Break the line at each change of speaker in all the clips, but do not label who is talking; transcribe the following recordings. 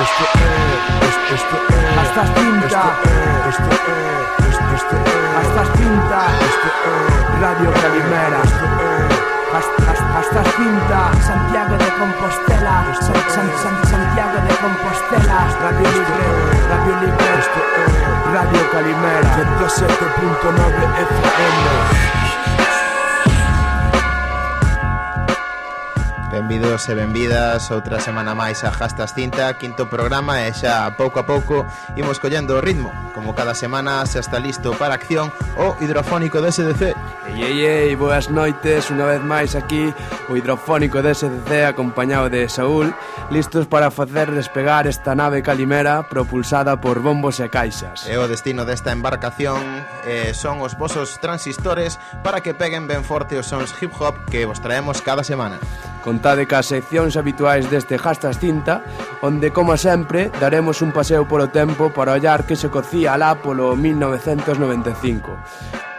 Esto es, esto, es.
Hasta tinta.
Esto es, esto, esto es.
Hasta tinta.
Esto es,
Radio Calimera.
esto es.
Hasta, tinta. Santiago de Compostela. San, San, San- Santiago de Compostela. Radio Libre. Radio Libre.
Esto es
Radio Calimera.
107.9 FM.
Benvidos e benvidas outra semana máis a Jastas Cinta Quinto programa e xa pouco a pouco imos collendo o ritmo. Como cada semana xa está listo para acción o hidrofónico de SDC
Ei, ei, ei, boas noites unha vez máis aquí O hidrofónico de SDC acompañado de Saúl Listos para facer despegar esta nave calimera propulsada por bombos e caixas.
E o destino desta embarcación eh, son os vosos transistores Para que peguen ben forte os sons hip hop que vos traemos cada semana.
Contade ca seccións habituais deste Jastas Cinta, onde, como sempre, daremos un paseo polo tempo para ollar que se cocía alá polo 1995.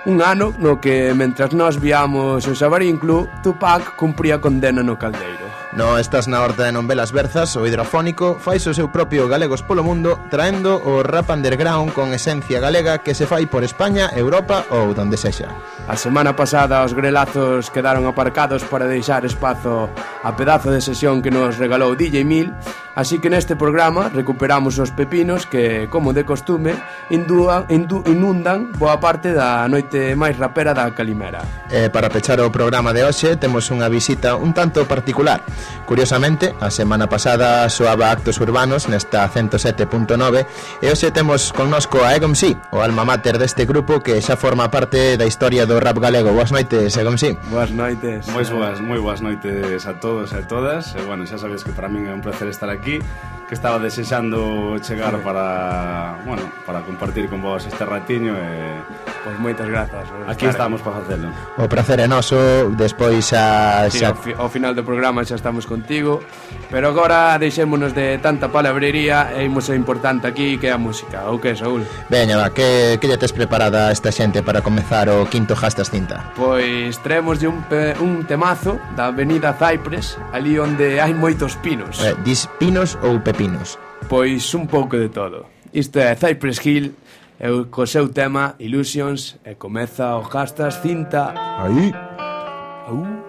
Un ano no que, mentras nós viamos o Sabarín Club, Tupac cumpría condena no caldeiro.
No Estás na Horta de non velas berzas, o hidrofónico fais o seu propio Galegos polo Mundo traendo o rap underground con esencia galega que se fai por España, Europa ou donde sexa.
A semana pasada os grelazos quedaron aparcados para deixar espazo a pedazo de sesión que nos regalou DJ Mil Así que neste programa recuperamos os pepinos que, como de costume, indúan, indu, inundan boa parte da noite máis rapera da Calimera.
E para pechar o programa de hoxe, temos unha visita un tanto particular. Curiosamente, a semana pasada soaba Actos Urbanos nesta 107.9 e hoxe temos connosco a Egom Si, o alma mater deste grupo que xa forma parte da historia do rap galego. Boas noites, Egom Si.
Boas noites.
Moi boas, moi boas noites a todos e a todas. E, bueno, xa sabes que para min é un placer estar aquí aquí que estaba desexando chegar para, bueno, para compartir con vos este ratiño e
Pois moitas grazas.
Aquí estamos para facelo.
O placer é noso, despois a xa...
sí, ao, fi, ao final do programa xa estamos contigo, pero agora deixémonos de tanta palabrería e imos o importante aquí que é a música, ou que, Saúl?
Veña, va, que, que lle tes preparada esta xente para comezar o quinto Jastas Cinta?
Pois traemos de un, pe, un temazo da Avenida Cypress, ali onde hai moitos pinos.
Eh, dis pinos pepinos ou pepinos?
Pois un pouco de todo. Isto é Cypress Hill o co seu tema Illusions e comeza o Castas Cinta.
Aí.
Uh.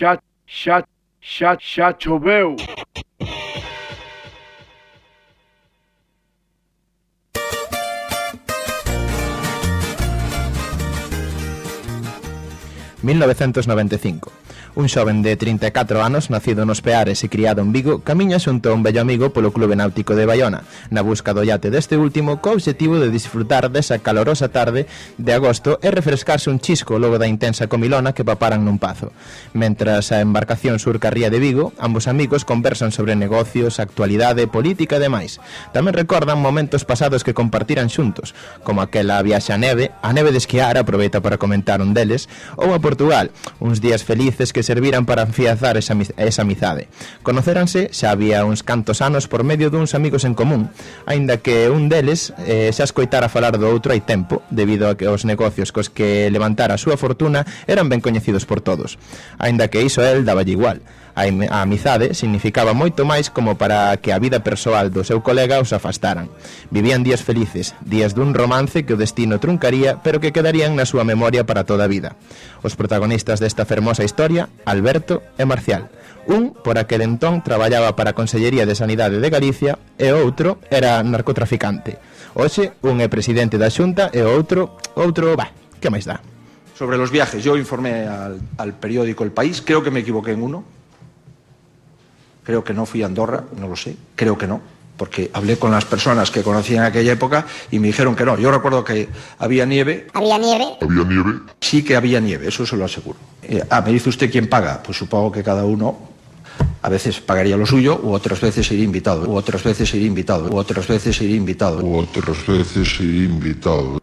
xa, xa, xa, xa choveu.
...1995. Un xoven de 34 anos, nacido nos Peares e criado en Vigo, camiña xunto a un bello amigo polo Clube Náutico de Bayona, na busca do yate deste último co obxectivo de disfrutar desa calorosa tarde de agosto e refrescarse un chisco logo da intensa comilona que paparan nun pazo. Mentras a embarcación surca a ría de Vigo, ambos amigos conversan sobre negocios, actualidade, política e demais. Tamén recordan momentos pasados que compartiran xuntos, como aquela viaxe a neve, a neve de esquiar aproveita para comentar un deles, ou a Portugal, uns días felices que se serviran para afianzar esa, esa amizade. Conoceranse xa había uns cantos anos por medio duns amigos en común, aínda que un deles eh, xa escoitara falar do outro hai tempo, debido a que os negocios cos que levantara a súa fortuna eran ben coñecidos por todos. Aínda que iso el daballe igual. A, a amizade significaba moito máis como para que a vida persoal do seu colega os afastaran. Vivían días felices, días dun romance que o destino truncaría, pero que quedarían na súa memoria para toda a vida. Os protagonistas desta fermosa historia, Alberto e Marcial. Un, por aquel entón, traballaba para a Consellería de Sanidade de Galicia e outro era narcotraficante. Hoxe, un é presidente da Xunta e outro, outro, bah, que máis dá?
Sobre los viajes, yo informé al, al periódico El País, creo que me equivoqué en uno, Creo que no fui a Andorra, no lo sé, creo que no, porque hablé con las personas que conocían aquella época y me dijeron que no. Yo recuerdo que había nieve.
¿Había nieve?
¿Había nieve?
Sí que había nieve, eso se lo aseguro. Eh, ah, me dice usted quién paga. Pues supongo que cada uno a veces pagaría lo suyo u otras veces iría invitado, u otras veces iría invitado, u otras veces iría invitado.
U otras veces iría invitado.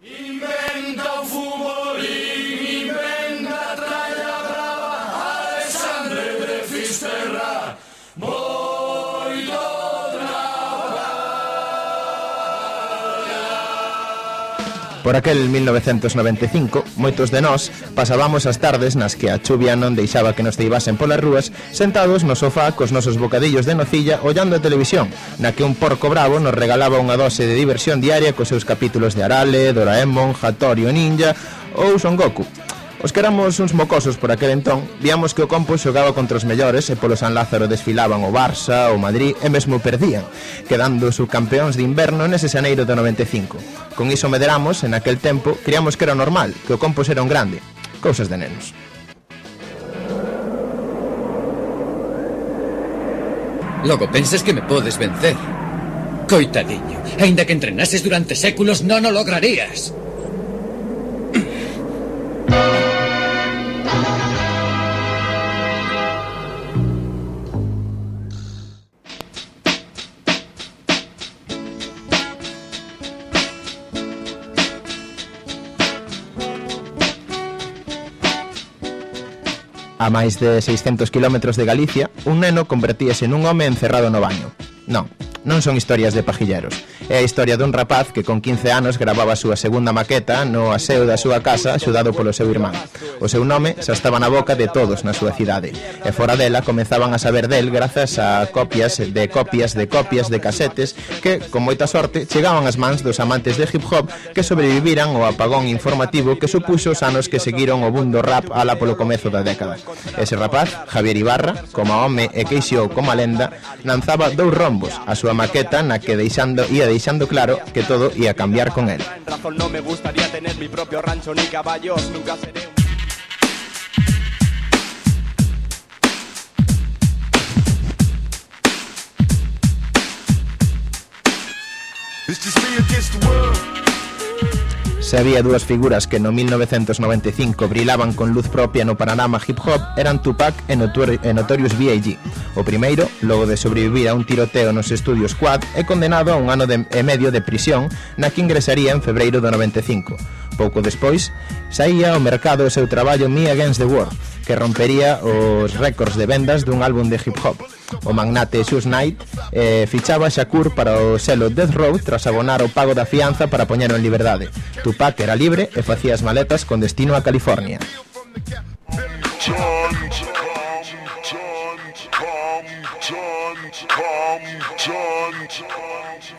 Por aquel 1995, moitos de nós pasábamos as tardes nas que a chuvia non deixaba que nos ceibasen polas rúas sentados no sofá cos nosos bocadillos de nocilla ollando a televisión, na que un porco bravo nos regalaba unha dose de diversión diaria cos seus capítulos de Arale, Doraemon, Hattori o Ninja ou Son Goku. Os que éramos uns mocosos por aquel entón, víamos que o Compo xogaba contra os mellores e polo San Lázaro desfilaban o Barça, o Madrid e mesmo perdían, quedando subcampeóns de inverno nese xaneiro do 95. Con iso mederamos, en aquel tempo, criamos que era normal, que o campo era un grande. Cousas de nenos.
Logo pensas que me podes vencer. Coitadiño, aínda que entrenases durante séculos non o lograrías.
a máis de 600 km de Galicia, un neno convertíase nun home encerrado no baño. Non, non son historias de pajilleros. É a historia dun rapaz que con 15 anos gravaba a súa segunda maqueta no aseo da súa casa axudado polo seu irmán. O seu nome xa estaba na boca de todos na súa cidade e fora dela comezaban a saber del grazas a copias de copias de copias de casetes que, con moita sorte, chegaban ás mans dos amantes de hip hop que sobreviviran ao apagón informativo que supuxo os anos que seguiron o bundo rap ala polo comezo da década. Ese rapaz, Javier Ibarra, como home e queixou como lenda, lanzaba dous rombos, a súa maqueta na que deixando ia deixando claro que todo ia cambiar con él.
razón no me gustaría tener mi propio rancho ni caballos, nunca seré un...
It's just me against the world.
Se había dúas figuras que no 1995 brilaban con luz propia no panorama hip hop eran Tupac e, Notori e Notorious B.I.G. O primeiro, logo de sobrevivir a un tiroteo nos estudios Quad, é condenado a un ano de, e medio de prisión na que ingresaría en febreiro do 95. Pouco despois, saía ao mercado o seu traballo Me Against the World, que rompería os récords de vendas dun álbum de hip-hop. O magnate Shoes Knight eh, fichaba Shakur para o selo Death Row tras abonar o pago da fianza para poñer en liberdade. Tupac era libre e facía as maletas con destino a California. Come, come, come,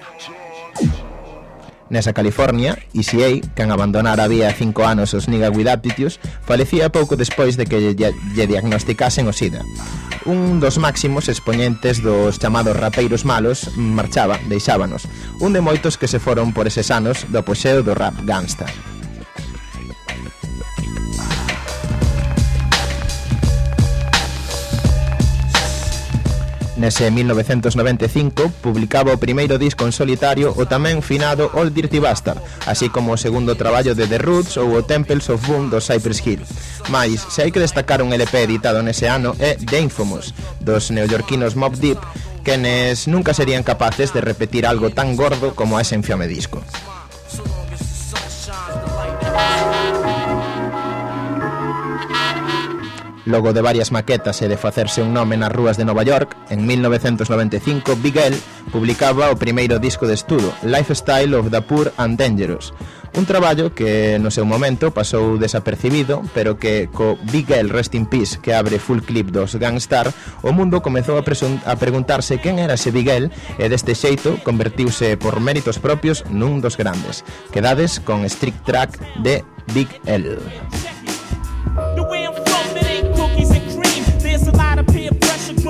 nesa California, ECA, quen abandonara había cinco anos os Niga with Aptitudes, falecía pouco despois de que lle, lle diagnosticasen o SIDA. Un dos máximos expoñentes dos chamados rapeiros malos marchaba, deixábanos, un de moitos que se foron por eses anos do apoxeo do rap gangster. Nese 1995 publicaba o primeiro disco en solitario o tamén finado All Dirty Bastard, así como o segundo traballo de The Roots ou o Temples of Boom do Cypress Hill. Mais, se hai que destacar un LP editado nese ano é The Infamous, dos neoyorquinos Mob Deep, quenes nunca serían capaces de repetir algo tan gordo como ese enfiame disco. Logo de varias maquetas e de facerse un nome nas rúas de Nova York, en 1995 Bigel publicaba o primeiro disco de estudo, Lifestyle of the Poor and Dangerous, un traballo que no seu momento pasou desapercibido, pero que co Bigel Rest in Peace que abre full clip dos Gangstar, o mundo comezou a, a preguntarse quen era ese Bigel e deste xeito convertiuse por méritos propios nun dos grandes. Quedades con Strict Track de Big L.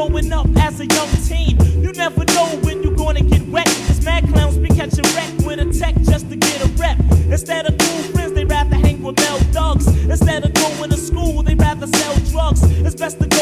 growing up as a young teen. You never know when you're gonna get wet. These mad clowns be catching wreck with a tech just to get a rep. Instead of cool friends, they rather hang with male thugs. Instead of going to school, they rather sell drugs. It's best to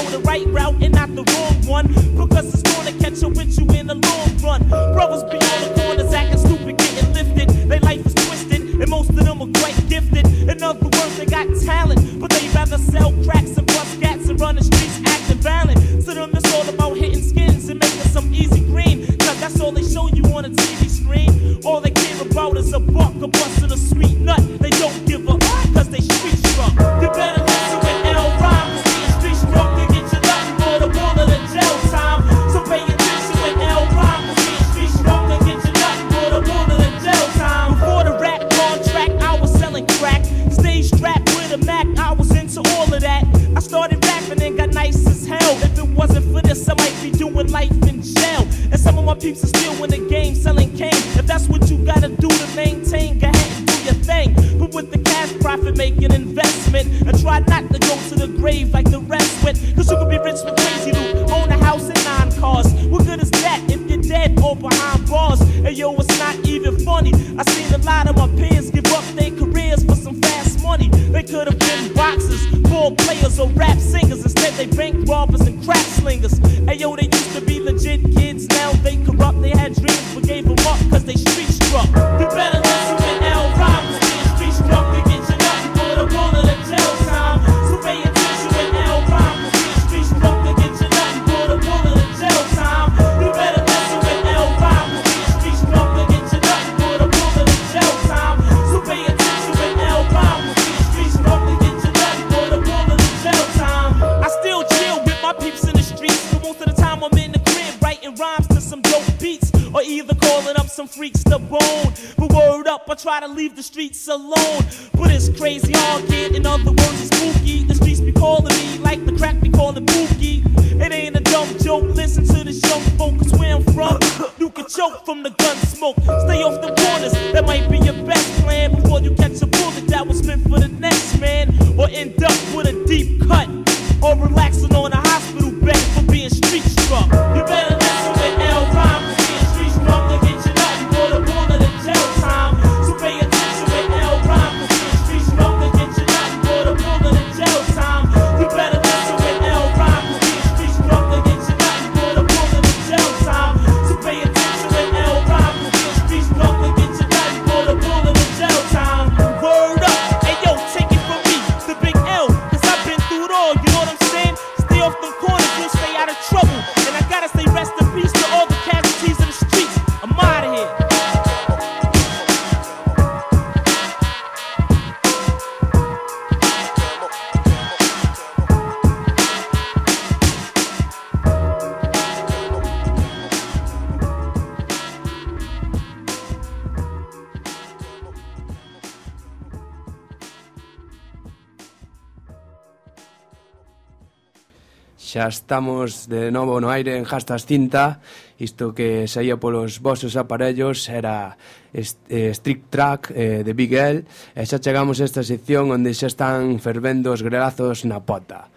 Xa estamos de novo no aire en Jastas Cinta Isto que saía polos vosos aparellos era est, eh, Strict Track eh, de Big L E xa chegamos a esta sección onde xa están fervendo os grelazos na pota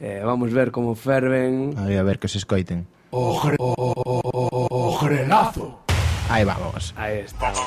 eh, Vamos ver como ferven
Aí a ver que se escoiten
O, gre o, o, o, o grelazo
Aí vamos
Aí estamos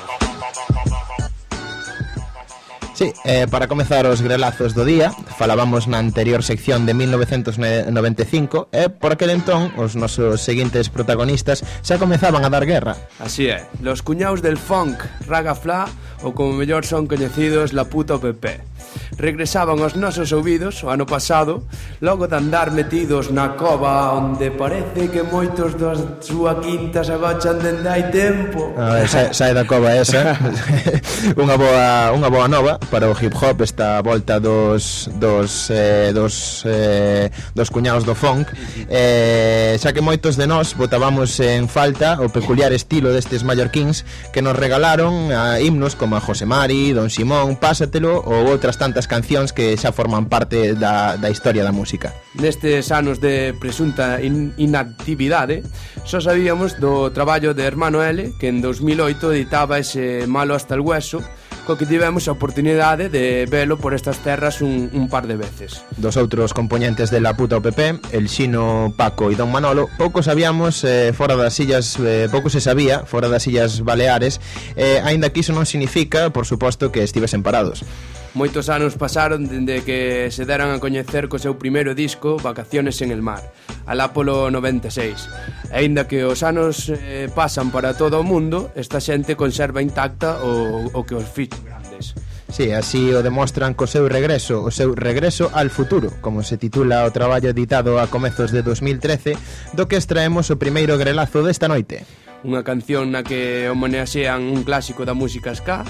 Sí, eh, para comezar os grelazos do día Falábamos na anterior sección de 1995 E eh, por aquel entón os nosos seguintes protagonistas Xa comezaban a dar guerra.
Así é, los cuñaos del funk, raga fla Ou como mellor son coñecidos la puta PP regresaban aos nosos ouvidos o ano pasado logo de andar metidos na cova onde parece que moitos das súa quinta se bachan dende hai tempo.
Ah, Ver, sai, sai da cova esa. Unha boa, unha boa nova para o hip hop esta volta dos dos, eh, dos, eh, dos cuñados do funk. Eh, xa que moitos de nós botábamos en falta o peculiar estilo destes mallorquins que nos regalaron a himnos como a José Mari, Don Simón, Pásatelo ou outras tantas cancións que xa forman parte da, da historia da música.
Nestes anos de presunta in inactividade, só sabíamos do traballo de Hermano L, que en 2008 editaba ese Malo hasta el hueso, co que tivemos a oportunidade de velo por estas terras un, un par de veces.
Dos outros componentes de la puta OPP, el Xino, Paco e Don Manolo, pouco sabíamos eh, fora das illas, eh, pouco se sabía fora das illas Baleares, eh, aínda que iso non significa, por suposto, que estivesen parados.
Moitos anos pasaron dende que se deran a coñecer co seu primeiro disco Vacaciones en el mar, alá polo 96. E aínda que os anos eh, pasan para todo o mundo, esta xente conserva intacta o, o que os fixo grandes.
Sí, así o demostran co seu regreso, o seu regreso al futuro, como se titula o traballo editado a comezos de 2013, do que extraemos o primeiro grelazo desta noite.
Unha canción na que homenaxean un clásico da música ska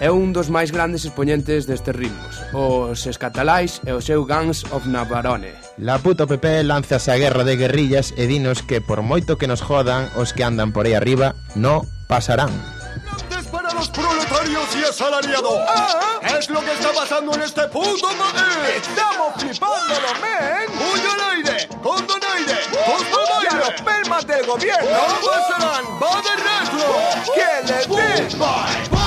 é un dos máis grandes expoñentes destes ritmos, os escatalais e o seu Guns of Navarone.
La puta PP lanza a guerra de guerrillas e dinos que por moito que nos jodan os que andan por aí arriba, no pasarán.
para los proletarios y asalariados. ¿Qué Es lo que está pasando en este puto país. Estamos flipándolo, men. Puyonaide, condonaide, uh, costonaide.
Y a los pelmas del gobierno
no pasarán, va de retro.
Que le
den.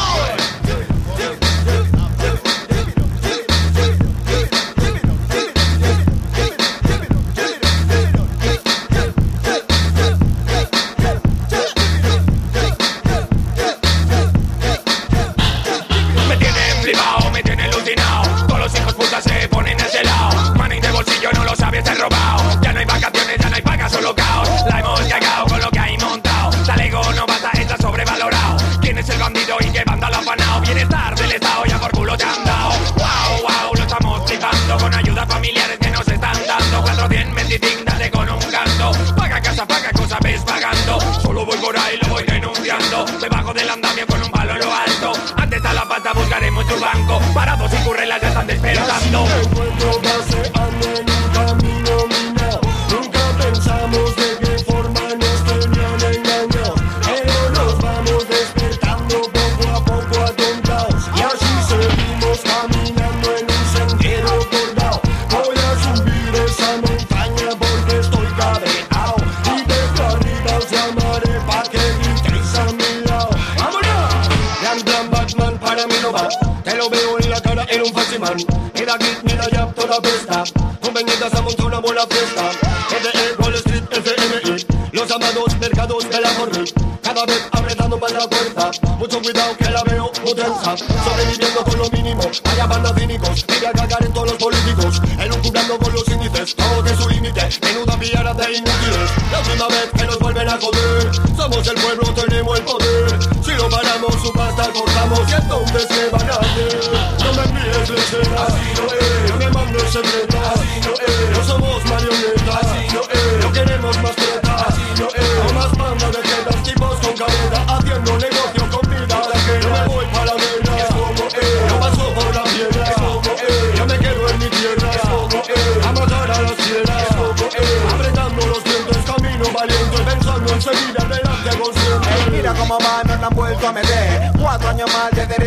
Robado. Ya no hay vacaciones, ya no hay pagas, solo caos. La hemos cagado con lo que hay montado. Talego no basta, está sobrevalorado. ¿Quién es el bandido y qué banda lo ha afanado? Bienestar del Estado, ya por culo te han dado. Wow, wow, lo estamos flipando con ayudas familiares que nos están dando. 425, dale con un canto. Paga casa, paga cosa, ves pagando. Solo voy por ahí, lo voy denunciando. Me bajo del andamio con un palo lo alto. Antes está la pata, buscaremos tu banco. Parados y currelas ya están despertando.
Gran plan Batman para mí no va. Te lo veo en la cara, era un fasciman. Mira aquí, mira ya, toda pesta. Con venidas a montar una buena fiesta. EDE, Wall Street, FMI. Los llamados mercados de la Morri. Cada vez apretando más la puerta. Mucho cuidado que la veo muy tensa. Sobreviviendo con lo mínimo. Vaya bandas cínicos. A cagar en todos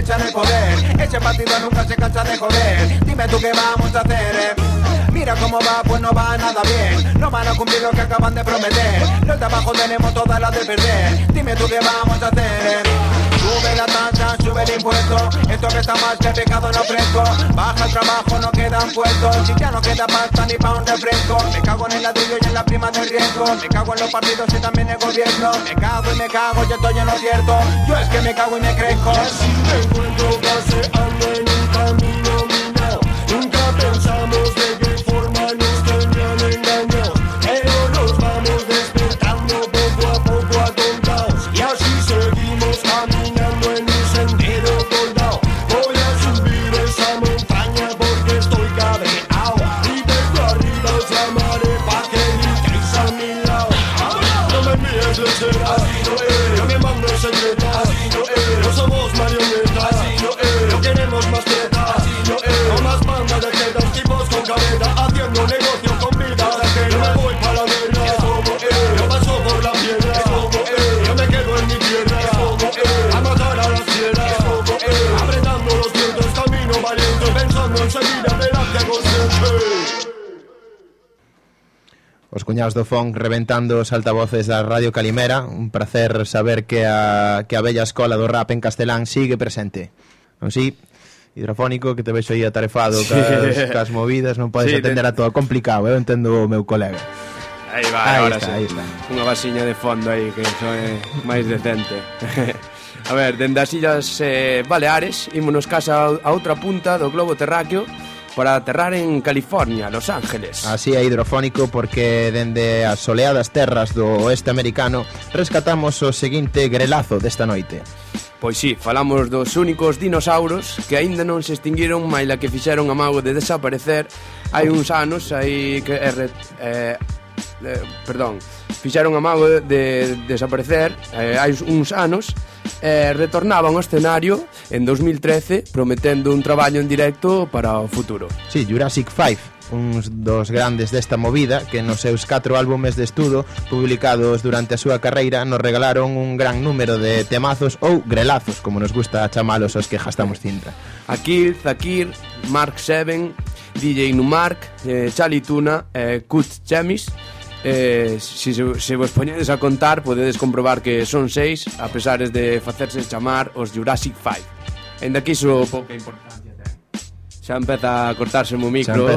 Ese partido nunca se cansa de joder. Dime tú qué vamos a hacer. eh. Mira cómo va, pues no va nada bien. No van a cumplir lo que acaban de prometer. Los de abajo tenemos todas las de perder. Dime tú qué vamos a hacer. Sube la tasa, sube el impuesto. Esto que está más que pecado no fresco. Baja el trabajo, no quedan puestos. Si ya no queda pasta ni pa' un refresco. Me cago en el ladrillo y en la prima del riesgo. Me cago en los partidos y también el gobierno. Me cago y me cago, yo estoy en lo cierto. Yo es que me cago y me crezco.
me encuentro paseando en un camino minado. Nunca pensamos de
cuñados do Fon reventando os altavoces da Radio Calimera. Un placer saber que a, que a bella escola do rap en castelán sigue presente. Non si? Hidrofónico, que te vexo aí atarefado
sí.
cas, cas movidas, non podes
sí,
atender a todo complicado, eh, eu entendo o meu colega.
Aí va,
aí
ahora
está,
sí.
Aí está.
Unha vasiña de fondo aí, que son máis decente. a ver, dende as illas eh, Baleares, ímonos casa a outra punta do globo terráqueo, para aterrar en California, Los Ángeles.
Así é hidrofónico porque dende as soleadas terras do oeste americano rescatamos o seguinte grelazo desta noite.
Pois sí, falamos dos únicos dinosauros que aínda non se extinguiron, mais la que fixeron a mago de desaparecer hai uns anos, aí que er, eh, eh, perdón, fixeron a mago de, de desaparecer eh, hai uns anos eh, retornaba ao escenario en 2013 prometendo un traballo en directo para o futuro.
Sí, Jurassic 5, uns dos grandes desta movida que nos seus catro álbumes de estudo publicados durante a súa carreira nos regalaron un gran número de temazos ou grelazos, como nos gusta chamalos os que gastamos cinta.
Akil, Zakir, Mark Seven, DJ Numark, eh, Charlie Tuna, eh, Kut Chemis, Eh, si, se, se vos poñedes a contar, podedes comprobar que son seis, a pesares de facerse chamar os Jurassic Five. Enda que iso pouca importancia ten. Xa empeza a cortarse o micro,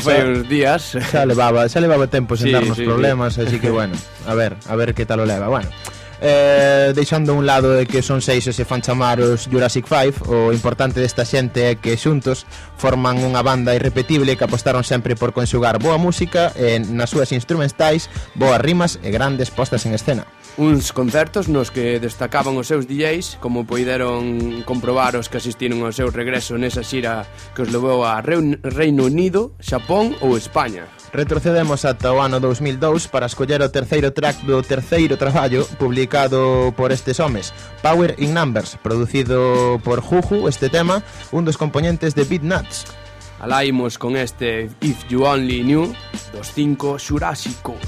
foi uns días.
Xa levaba, xa levaba tempo sen
sí,
darnos
sí,
problemas, sí. así que bueno, a ver, a ver que tal o leva. Bueno, eh, deixando a un lado de que son seis e se fan chamar os Jurassic 5 o importante desta xente é que xuntos forman unha banda irrepetible que apostaron sempre por conxugar boa música e nas súas instrumentais boas rimas e grandes postas en escena.
Uns concertos nos que destacaban os seus DJs como poideron comprobar os que asistiron ao seu regreso nesa xira que os levou a Reino Unido, Xapón ou España.
Retrocedemos ata o ano 2002 para escoller o terceiro track do terceiro traballo publicado por estes homes Power in Numbers, producido por Juju este tema, un dos componentes de Beat Nuts
Alá imos con este If You Only Knew dos cinco xurásicos.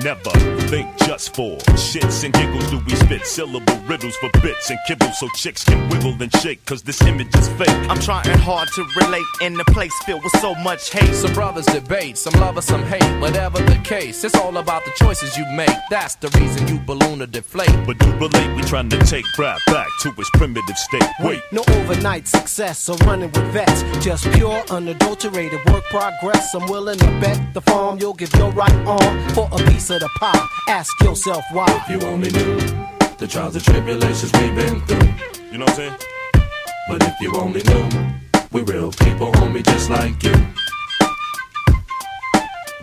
Never think just for shits and giggles do we spit syllable riddles for bits and kibbles so chicks can wiggle and shake cause this image is fake.
I'm trying hard to relate in a place filled with so much hate.
Some brothers debate, some love or some hate. Whatever the case, it's all about the choices you make. That's the reason you balloon or deflate.
But do relate, we trying to take rap back to its primitive state. Wait,
No overnight success or running with vets. Just pure, unadulterated work progress. I'm willing to bet the farm you'll give your right arm for a piece of the pie. Ask yourself why.
If you only knew the trials and tribulations we've been through.
You know what I'm saying?
But if you only knew, we real people, homie, just like you.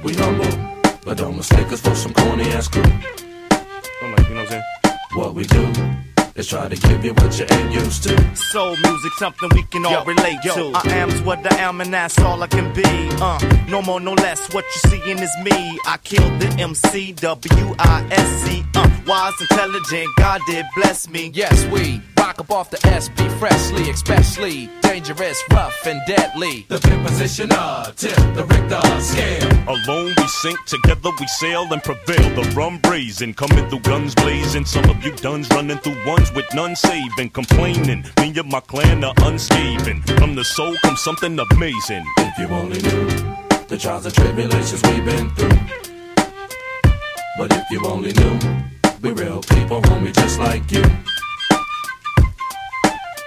We humble, but don't mistake us for some corny ass crew.
I'm like, you know what I'm saying?
What we do is try to give you what you ain't used to.
Soul music, something we can all
Yo,
relate
yo.
to. I am's what I am, and that's all I can be. Uh, no more, no less. What you seeing is me. I killed the MC, W I S C. Uh, wise, intelligent, God did bless me.
Yes, we rock up off the SP freshly, especially dangerous, rough, and deadly.
The pin positioner, tip the Richter scale.
Alone we sink, together we sail and prevail. The rum brazen, coming through guns blazing. Some of you duns running through ones with none saving. Complaining, me and my clan are unscathed. From the soul comes something amazing.
If you only knew the trials and tribulations we've been through. But if you only knew, we real people, homie, just like you.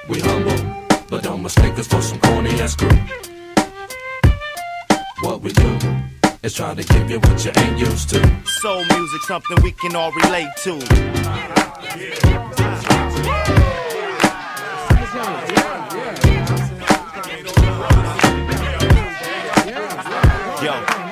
We humble, but don't mistake us for some corny ass crew. What we do is try to give you what you ain't used to.
Soul music, something we can all relate to. County.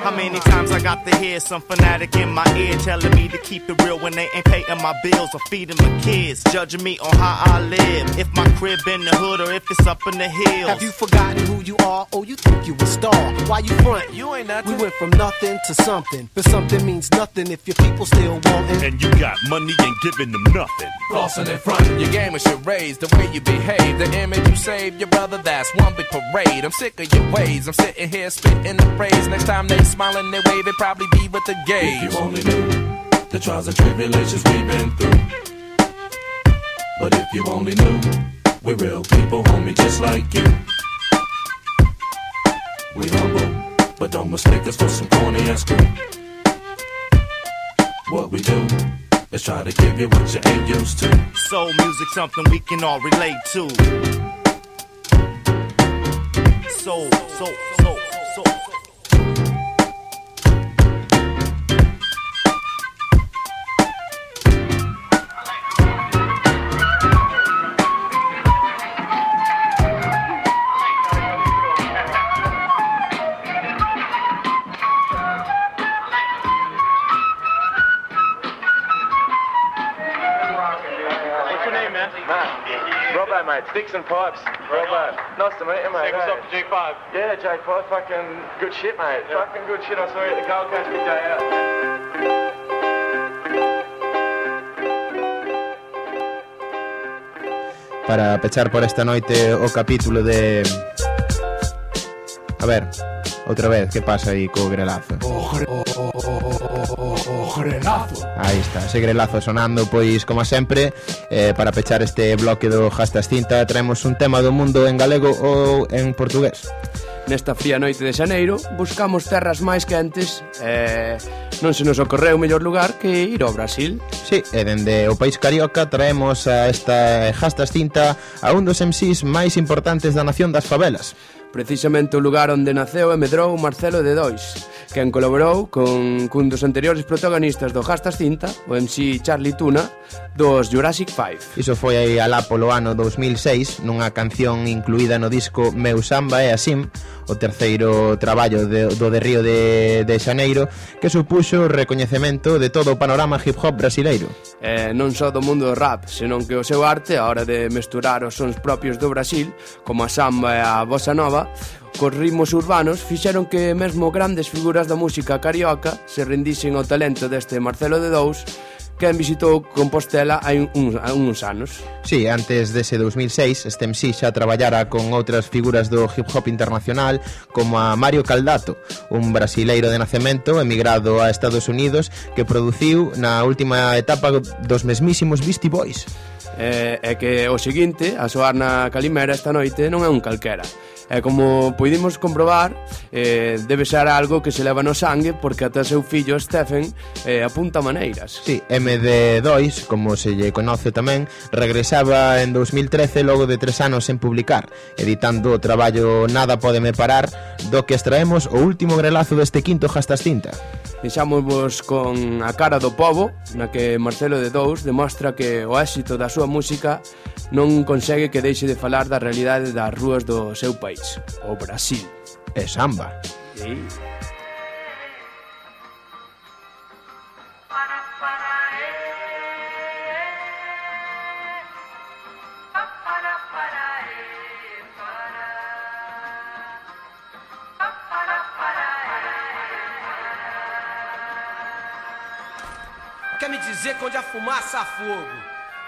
How many times I got to hear some fanatic in my ear telling me to keep it real when they ain't paying my bills or feeding my kids, judging me on how I live, if my crib in the hood or if it's up in the hills.
Have you forgotten who you are? Oh, you think you a star? Why you front?
You ain't nothing.
We went from nothing to something, but something means nothing if your people still wanting.
And you got money and giving them nothing.
Flossing in front,
Your game is your raise, the way you behave, the image you save, your brother, that's one big parade. I'm sick of your ways, I'm sitting here spitting the praise. Next time they smiling, they wave, it probably be with the
gays.
if
you only knew the trials and tribulations we've been through. But if you only knew, we're real people, homie, just like you. We humble, but don't mistake us for some corny ass crew. What we do is try to give you what you ain't used to.
Soul music, something we can all relate to. Soul, soul, soul, soul.
Sticks and pipes. Robert. Nice to meet you, mate. Up to G5. Yeah, J5. Fucking good shit, mate. Fucking good shit. I saw you at the Gold Coast big day out.
Para pechar por esta noite o capítulo de... A ver, Outra vez, que pasa aí co grelazo?
O, gre, o, o, o, o grelazo
Aí está, ese grelazo sonando Pois, como sempre, eh, para pechar este bloque do Jastas Cinta Traemos un tema do mundo en galego ou en portugués
Nesta fría noite de xaneiro buscamos terras máis que antes e eh, non se nos ocorreu mellor lugar que ir ao Brasil.
Sí, e dende o país carioca traemos a esta jastas cinta a un dos MCs máis importantes da nación das favelas
precisamente o lugar onde naceu e medrou Marcelo de Dois, quen colaborou con cun dos anteriores protagonistas do Hastas Cinta, o MC Charlie Tuna, dos Jurassic 5.
Iso foi aí alá polo ano 2006, nunha canción incluída no disco Meu Samba é Asim, o terceiro traballo de, do de Río de, de Xaneiro que supuxo o recoñecemento de todo o panorama hip hop brasileiro.
Eh, non só do mundo do rap, senón que o seu arte a hora de mesturar os sons propios do Brasil, como a samba e a bossa nova, cos ritmos urbanos fixeron que mesmo grandes figuras da música carioca se rendisen ao talento deste Marcelo de Dous quen visitou Compostela hai uns, uns anos.
Sí, antes dese 2006, Stemsi xa traballara con outras figuras do hip hop internacional como a Mario Caldato, un brasileiro de nacemento emigrado a Estados Unidos que produciu na última etapa dos mesmísimos Beastie Boys.
É, é que o seguinte, a soar na Calimera esta noite non é un calquera E como podemos comprobar, eh, debe ser algo que se leva no sangue porque até seu fillo Stephen eh, apunta maneiras.
Sí, MD2, como se lle conoce tamén, regresaba en 2013 logo de tres anos sen publicar, editando o traballo Nada Pódeme Parar, do que extraemos o último grelazo deste quinto Jastas Tinta.
Deixámosvos con a cara do povo, na que Marcelo de Dous demostra que o éxito da súa música non consegue que deixe de falar da realidade das rúas do seu país. O Brasil.
E samba.
Sí.
Quer me dizer que onde a fumaça há fogo?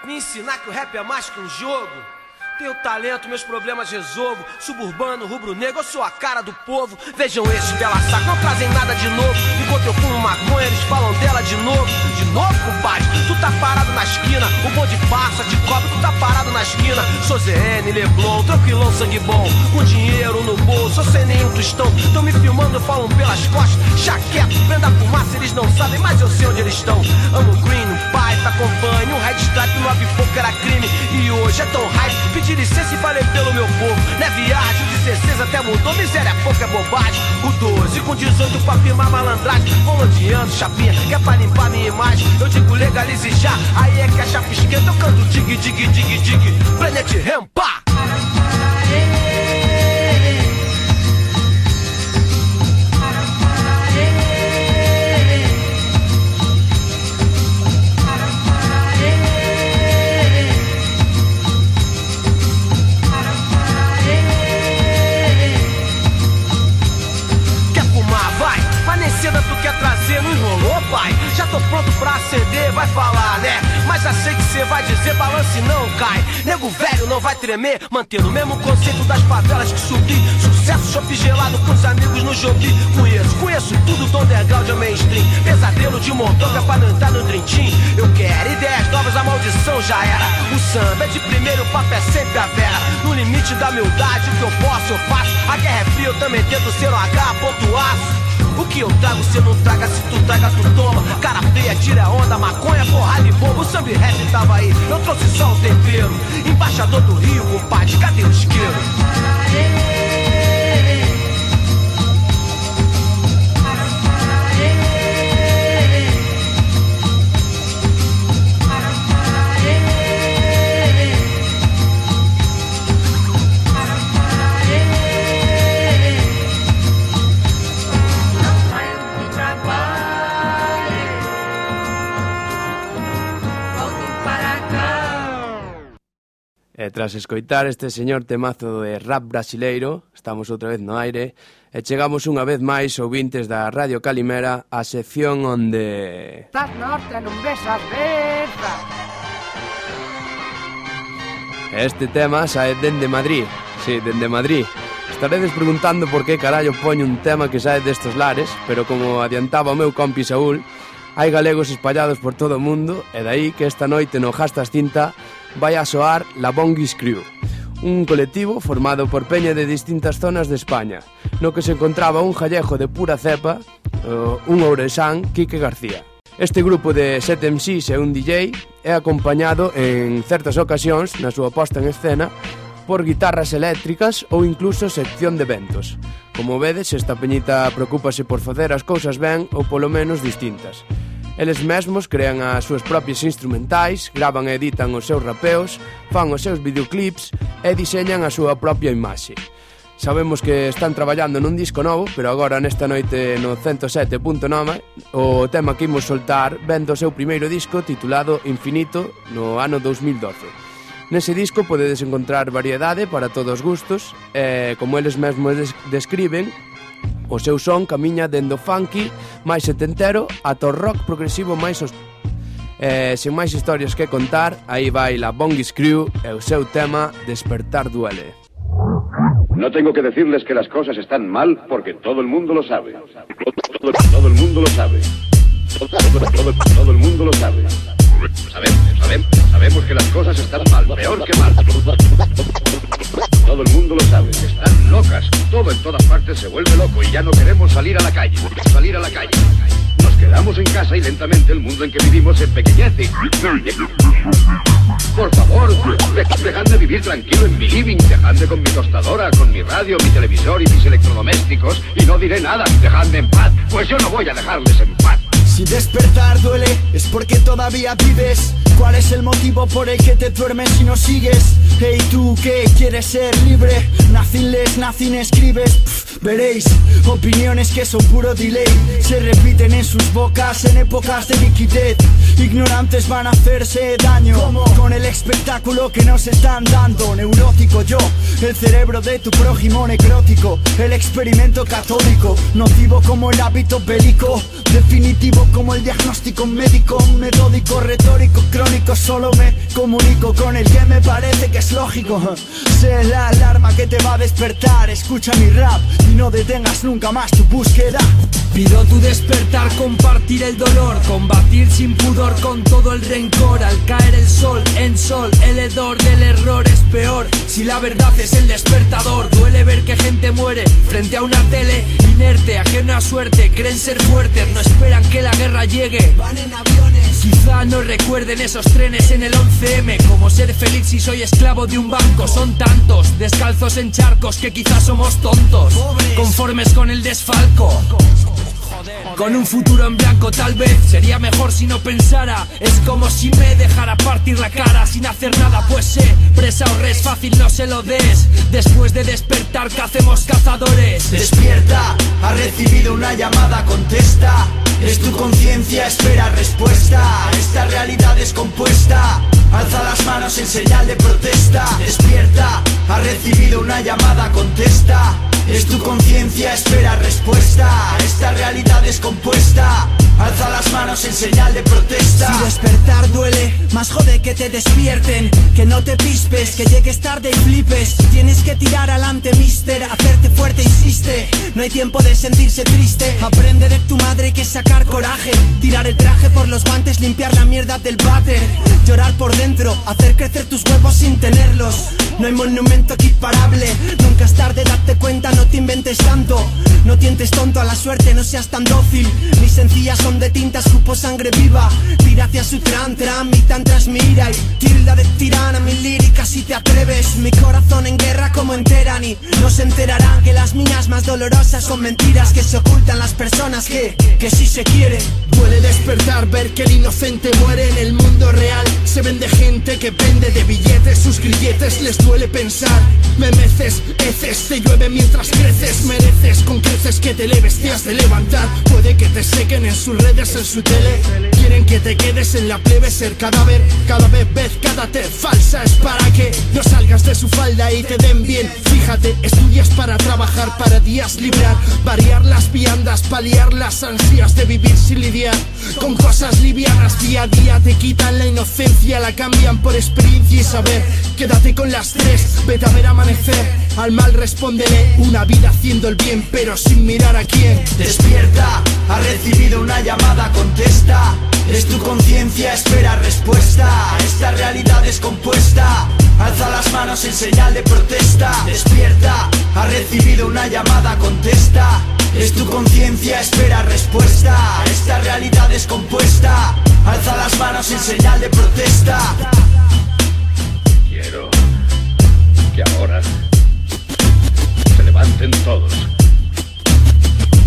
Me ensinar que o rap é mais que um jogo? Tenho talento, meus problemas resolvo. Suburbano, rubro-negro, eu sou a cara do povo. Vejam esses bela saco, não trazem nada de novo. Enquanto eu fumo maconha, eles falam dela de novo. De novo, compadre, tu tá parado na esquina. O bonde passa, te cobra, tu tá parado na esquina. Sou ZN, Leblon, tranquilão, sangue bom. Com dinheiro no bolso, sem nenhum tostão. Tão me filmando, falam pelas costas. Chaqueto, prenda a fumaça, eles não sabem, mas eu sei onde eles estão. Amo Green, um pai, tá acompanha. Um red stripe no abifoco era crime. E hoje é tão hype, pedi licença e falei pelo meu povo. Não é viagem, o 16 até mudou, miséria pouca é bobagem. O 12 com 18 pra firmar malandragem. Volonteando, chapinha, que é pra limpar minha imagem. Eu digo legalize já, aí é que a chapa esquenta. Eu canto dig, dig, dig, dig. Planet Rampa! Tô pronto pra acender, vai falar, né? Mas já sei que cê vai dizer, balance não cai. Nego velho não vai tremer, mantendo o mesmo conceito das favelas que subi. Sucesso, chopp gelado com os amigos no joguinho. Conheço, conheço tudo do underground ao mainstream. Pesadelo de montonga pra não entrar no Team. Eu quero ideias novas, a maldição já era. O samba é de primeiro, o papo é sempre a vera. No limite da humildade, o que eu posso, eu faço. A guerra é fria, eu também tento ser o H, ponto aço. O que eu trago, cê não traga, se tu traga, tu toma. Cara feia, tira onda, maconha, porrada e bomba. O samba rap tava aí, eu trouxe só o tempero. Embaixador do Rio, compadre, cadê o isqueiro?
E tras escoitar este señor temazo de rap brasileiro, estamos outra vez no aire, e chegamos unha vez máis ouvintes da Radio Calimera a sección onde...
Estás norte non besas beza.
Este tema sae dende Madrid, sí, dende Madrid. Estaredes preguntando por que carallo poño un tema que sae destes lares, pero como adiantaba o meu compi Saúl, hai galegos espallados por todo o mundo, e dai que esta noite no Jastas Cinta vai a soar La Bongis Crew, un colectivo formado por peña de distintas zonas de España, no que se encontraba un jallejo de pura cepa, uh, un ourexán, Quique García. Este grupo de sete MCs e un DJ é acompañado en certas ocasións na súa posta en escena por guitarras eléctricas ou incluso sección de ventos. Como vedes, esta peñita preocúpase por facer as cousas ben ou polo menos distintas. Eles mesmos crean as súas propias instrumentais, gravan e editan os seus rapeos, fan os seus videoclips e diseñan a súa propia imaxe. Sabemos que están traballando nun disco novo, pero agora nesta noite no 107.9 o tema que imos soltar ven do seu primeiro disco titulado Infinito no ano 2012. Nese disco podedes encontrar variedade para todos os gustos, e, como eles mesmos describen, O seu son camiña dende o funky máis setentero ata o rock progresivo máis os... Eh, sen máis historias que contar, aí vai la Bongis Crew e o seu tema Despertar duele.
No tengo que decirles que las cosas están mal porque todo el mundo lo sabe. Todo, todo, todo el mundo lo sabe. Todo, todo, todo, el mundo lo sabe. Sabemos, sabemos, sabemos que las cosas están mal, peor que mal. Todo el mundo lo sabe. Están locas. Todo en todas partes se vuelve loco y ya no queremos salir a la calle. Salir a la calle. Nos quedamos en casa y lentamente el mundo en que vivimos empequeñece. Por favor, de- dejadme vivir tranquilo en mi living, dejadme con mi tostadora, con mi radio, mi televisor y mis electrodomésticos y no diré nada, dejadme en paz, pues yo no voy a dejarles en paz.
Si despertar duele, es porque todavía vives. ¿Cuál es el motivo por el que te duermes y no sigues? Hey, tú que quieres ser libre, nothing less, nothing escribes. Pff, veréis opiniones que son puro delay, se repiten en sus bocas en épocas de liquidez. Ignorantes van a hacerse daño con el espectáculo que nos están dando. Neurótico yo, el cerebro de tu prójimo necrótico, el experimento católico, nocivo como el hábito bélico, definitivo
como el diagnóstico médico, metódico, retórico, crónico. Solo me comunico con el que me parece que es lógico. Sé la alarma que te va a despertar. Escucha mi rap y no detengas nunca más tu búsqueda.
Pido tu despertar, compartir el dolor, combatir sin pudor con todo el rencor. Al caer el sol en sol, el hedor del error es peor. Si la verdad es el despertador, duele ver que gente muere frente a una tele inerte, ajena a suerte. Creen ser fuertes, no esperan que la guerra llegue. Van en aviones. Quizá no recuerden esos trenes en el 11M. Como ser feliz si soy esclavo de un banco. Son tantos, descalzos en charcos, que quizás somos tontos. Conformes con el desfalco. Con un futuro en blanco tal vez sería mejor si no pensara Es como si me dejara partir la cara sin hacer nada Pues sé, presa o res fácil no se lo des Después de despertar que hacemos cazadores
Despierta, ha recibido una llamada, contesta. Es tu conciencia, espera respuesta. Esta realidad es compuesta. Alza las manos en señal de protesta. Despierta, ha recibido una llamada, contesta. Es tu conciencia, espera respuesta esta realidad descompuesta Alza las manos en señal de protesta. Si despertar duele, más jode que te despierten. Que no te pispes, que llegues tarde y flipes. Tienes que tirar adelante, mister. Hacerte fuerte, insiste. No hay tiempo de sentirse triste. Aprende de tu madre que sacar coraje. Tirar el traje por los guantes, limpiar la mierda del váter. Llorar por dentro, hacer crecer tus huevos sin tenerlos. No hay monumento equiparable. Nunca es tarde, date cuenta, no te inventes tanto. No tientes tonto a la suerte, no seas tan dócil. Mis sencillas de tinta, escupo sangre viva. Tira hacia su tran, tran, mi tan transmira. Y tilda de tirana, mi lírica si te atreves. Mi corazón en guerra como enteran y no se enterarán que las mías más dolorosas son mentiras que se ocultan las personas que, que sí se quieren.
Puede despertar ver que el inocente muere en el mundo real. Se vende gente que vende de billetes, sus grilletes les duele pensar. Me meces, heces, te llueve mientras creces. Mereces con creces que te eleves, te has de levantar. Puede que te sequen en sus redes, en su tele. Quieren que te quedes en la plebe, ser cadáver. Cada vez ves, cada te falsa es para que no salgas de su falda y te den bien. Fíjate, estudias para trabajar, para días librar. Variar las viandas, paliar las ansias de vivir sin lidiar con cosas livianas. Día a día te quitan la inocencia, la cambian por experiencia y saber. Quédate con las tres, vete a ver amanecer. Al mal respóndele una vida haciendo el bien, pero sin mirar a quién.
Despierta, ha recibido una llamada, contesta. Es tu conciencia, espera respuesta. Esta realidad es compuesta. Alza las manos en señal de protesta. Despierta, ha recibido una llamada, contesta. Es tu conciencia, espera respuesta. Esta realidad es compuesta. Alza las manos en señal de protesta.
Quiero que ahora se levanten todos.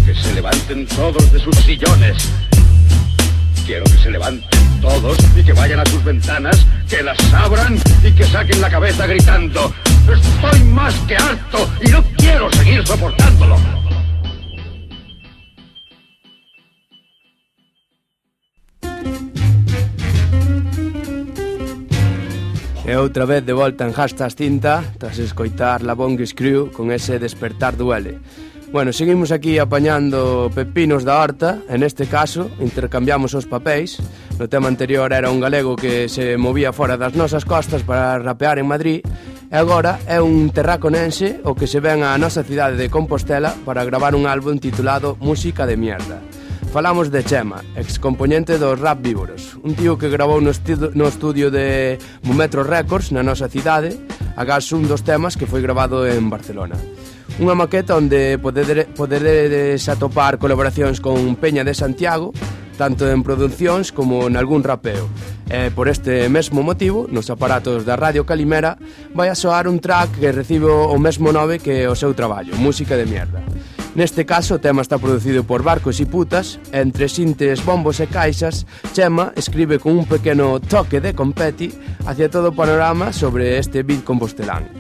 Que se levanten todos de sus sillones. Quiero que se levanten todos y que vayan a sus ventanas, que las abran y que saquen la cabeza gritando. Estoy más que harto y no quiero seguir soportándolo.
E outra vez de volta en Hashtag Cinta Tras escoitar La Bong Crew con ese despertar duele Bueno, seguimos aquí apañando pepinos da horta. En este caso, intercambiamos os papéis. No tema anterior era un galego que se movía fora das nosas costas Para rapear en Madrid. E agora é un terraconense o que se ven á nosa cidade de Compostela para gravar un álbum titulado Música de Mierda. Falamos de Chema, excompoñente dos Rap Víboros, un tío que grabou no, estudio, no estudio de Mometro Records na nosa cidade, agás un dos temas que foi grabado en Barcelona. Unha maqueta onde podedes podere atopar colaboracións con Peña de Santiago, tanto en producións como en algún rapeo. E por este mesmo motivo, nos aparatos da Radio Calimera, vai a soar un track que recibe o mesmo nove que o seu traballo, Música de Mierda. Neste caso, o tema está producido por Barcos e Putas, entre sintes, bombos e caixas, Chema escribe con un pequeno toque de competi hacia todo o panorama sobre este beat compostelán.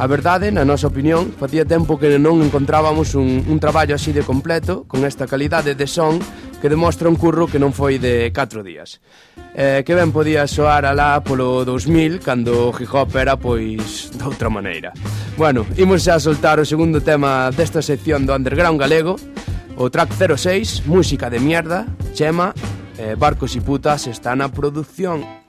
A verdade, na nosa opinión, facía tempo que non encontrábamos un, un traballo así de completo, con esta calidade de son que demostra un curro que non foi de 4 días. Eh, que ben podía soar alá polo 2000, cando o hip hop era, pois, de outra maneira. Bueno, imos xa soltar o segundo tema desta sección do underground galego, o track 06, Música de mierda, Chema, eh, Barcos y putas está na produción.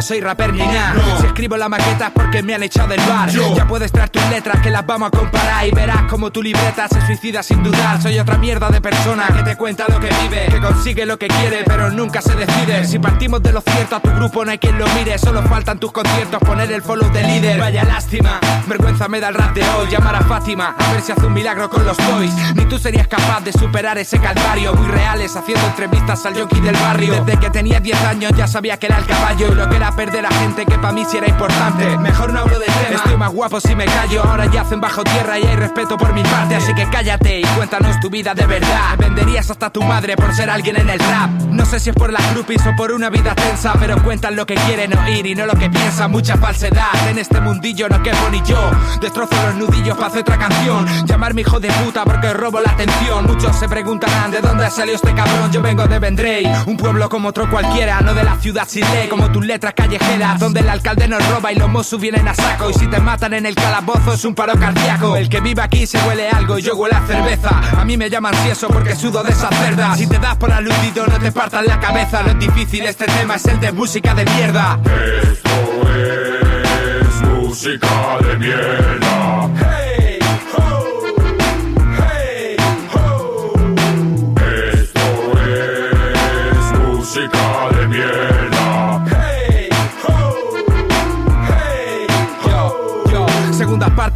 No soy rapper ni nada. Si escribo la maqueta es porque me han echado del bar. Ya puedes traer tus letras que las vamos a comparar y verás como tu libreta se suicida sin dudar. Soy otra mierda de persona que te cuenta lo que vive, que consigue lo que quiere, pero nunca se decide. Si partimos de lo cierto, a tu grupo no hay quien lo mire. Solo faltan tus conciertos, poner el follow de líder. Vaya lástima, vergüenza me da el rap de hoy. Llamar a Fátima, a ver si hace un milagro con los boys. Ni tú serías capaz de superar ese calvario. Muy reales, haciendo entrevistas al yonki del barrio. Desde que tenía 10 años ya sabía que era el caballo y lo que era perder a gente que para mí sí era importante. Mejor no hablo de tema, estoy más guapo si me callo. Ahora ya hacen bajo tierra y hay respeto por mi parte. Así que cállate y cuéntanos tu vida de verdad. Venderías hasta tu madre por ser alguien en el rap. No sé si es por las groupies o por una vida tensa, pero cuentan lo que quieren oír y no lo que piensan. Mucha falsedad en este mundillo no quepo ni yo. Destrozo los nudillos para hacer otra canción. Llamarme hijo de puta porque robo la atención. Muchos se preguntarán de dónde salió este cabrón. Yo vengo de Vendrey, un pueblo como otro cualquiera, no de la ciudad sin ley, como tus letras callejeras, donde el alcalde nos roba y los mozos vienen a saco. Y si te matan en el calabozo es un paro cardíaco. El que vive aquí se huele algo y yo huele a cerveza. A mí me llaman tieso porque sudo de esa cerda. Si te das por aludido, no te partan la cabeza. Lo difícil este tema es el de música de mierda.
Esto es música de mierda.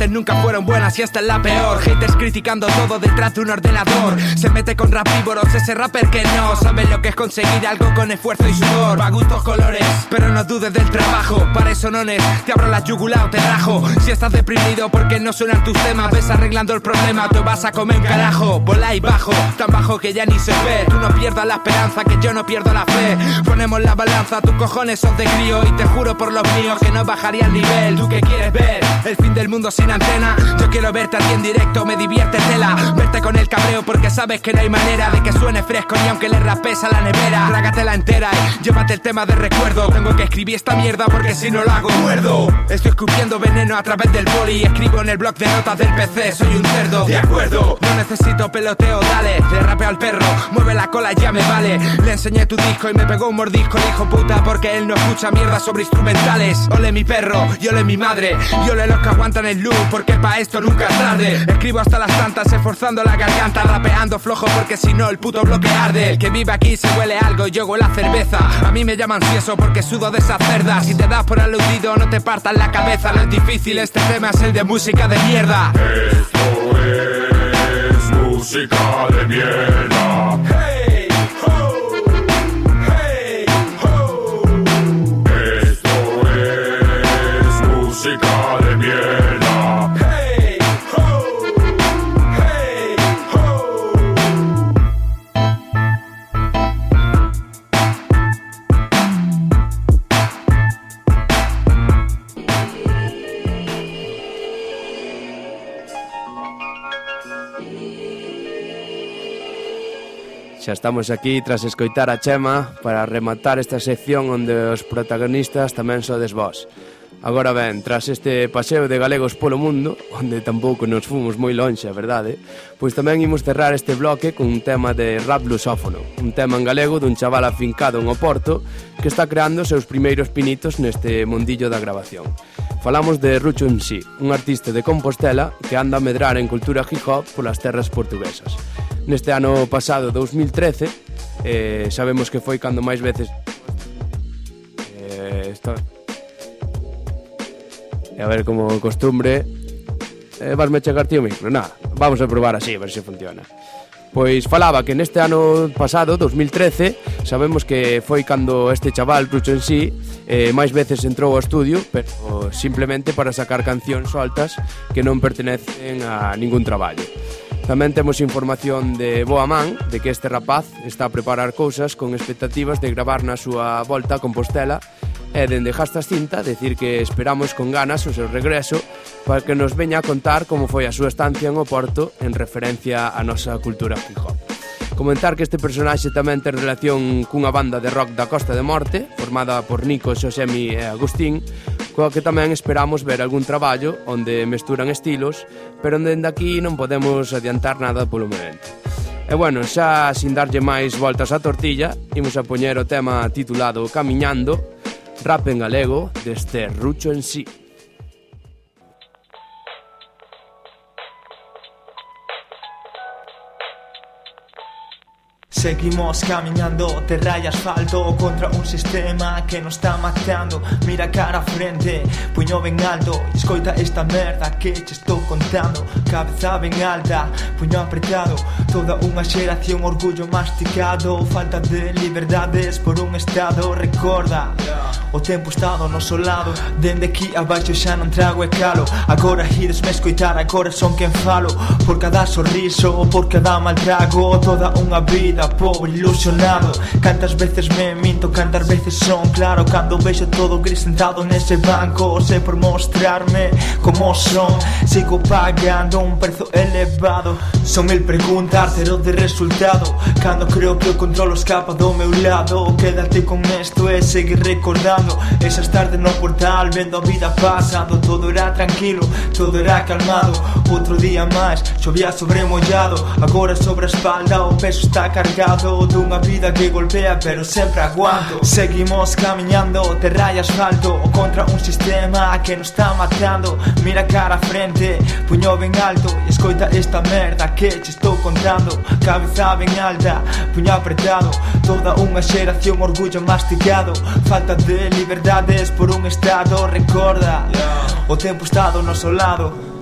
Nunca fueron buenas y esta es la peor. Haters criticando todo detrás de un ordenador. Se mete con rapívoros, ese rapper que no sabe lo que es conseguir algo con esfuerzo y sudor. Pa' gustos colores, pero no dudes del trabajo. Para eso no es, te abro la yugular o te rajo. Si estás deprimido porque no suenan tus temas, ves arreglando el problema, te vas a comer un carajo. Volá y bajo, tan bajo que ya ni se ve. Tú no pierdas la esperanza, que yo no pierdo la fe. Ponemos la balanza, tus cojones son de crío y te juro por los míos que no bajaría el nivel. ¿Tú qué quieres ver? El fin del mundo sin antena. Yo quiero verte a ti en directo, me divierte tela. Verte con el cabreo porque sabes que no hay manera de que suene fresco ni aunque le rapes a la nevera. Trágatela entera y llévate el tema de recuerdo. Tengo que escribir esta mierda porque si no lo hago muerdo. Estoy escupiendo veneno a través del boli. Escribo en el blog de notas del PC, soy un cerdo. De acuerdo, no necesito peloteo, dale. Le rapeo al perro, mueve la cola, ya me vale. Le enseñé tu disco y me pegó un mordisco el hijo puta porque él no escucha mierda sobre instrumentales. Ole mi perro, y ole mi madre, y ole los que aguantan el loop porque pa' esto nunca es tarde. Escribo hasta las tantas, esforzando la garganta, rapeando flojo porque si no el puto bloque arde. El que vive aquí se huele algo, yo huele a cerveza. A mí me llaman cieso porque sudo de esa cerda. Si te das por aludido, no te partan la cabeza. Lo difícil este tema es el de música de mierda.
Esto es música de mierda.
Estamos aquí tras escoitar a Chema para rematar esta sección onde os protagonistas tamén sodes vós. Agora ben, tras este paseo de galegos polo mundo, onde tampouco nos fomos moi lonxe, a verdade, pois tamén imos cerrar este bloque con un tema de rap lusófono, un tema en galego dun chaval afincado en Oporto que está creando os seus primeiros pinitos neste mundillo da grabación. Falamos de Rucho MC, un artista de Compostela que anda a medrar en cultura hip hop polas terras portuguesas. Neste ano pasado, 2013, eh, sabemos que foi cando máis veces... Eh, está... E a ver, como costumbre, eh, vasme chegar ti o micro, nada, vamos a probar así, a ver se si funciona. Pois falaba que neste ano pasado, 2013, sabemos que foi cando este chaval, Rucho en sí, eh, máis veces entrou ao estudio, pero simplemente para sacar cancións soltas que non pertenecen a ningún traballo. Tamén temos información de boa man de que este rapaz está a preparar cousas con expectativas de gravar na súa volta a Compostela e dende Jastas Cinta decir que esperamos con ganas o seu regreso para que nos veña a contar como foi a súa estancia en Oporto en referencia á nosa cultura hip hop. Comentar que este personaxe tamén ten relación cunha banda de rock da Costa de Morte formada por Nico, Xosemi e Agustín coa que tamén esperamos ver algún traballo onde mesturan estilos, pero onde dende aquí non podemos adiantar nada polo momento. E bueno, xa sin darlle máis voltas á tortilla, imos a poñer o tema titulado Camiñando, rap en galego deste Rucho en sí. Si.
Seguimos caminando, terra e asfalto Contra un sistema que nos está matando Mira cara a frente, puño ben alto. Escoita esta merda que te estou contando. Cabeza ben alta, puño apretado. Toda unha xeración orgullo masticado. Falta de liberdades por un estado Recorda, o tempo está do noso lado. Dende aquí abaixo xa non trago e calo Agora ides me escoitar, agora son quen falo. Por cada sorriso, por cada maltrago Toda unha vida pobre ilusionado Cantas veces me minto, cantas veces son claro. Cando vexo todo gris sentado nese banco Sei por mostrarme como son. Sigo pagando un prezo elevado. Son mil preguntas, cero de resultado. Cando creo que o controlo escapa do meu lado Quédate con esto e seguir recordando. Esas tardes no portal vendo a vida pasando. Todo era tranquilo, todo era calmado. Outro día máis, chovía sobre mollado. Agora sobre a espalda o peso está cargado pecado dunha vida que golpea pero sempre aguanto. Seguimos camiñando, terra e asfalto Contra un sistema que nos está matando. Mira cara a frente, puño ben alto E escoita esta merda que che estou contando. Cabeza ben alta, puño apretado. Toda unha xeración orgullo masticado. Falta de liberdades por un estado Recorda, o tempo está do noso lado.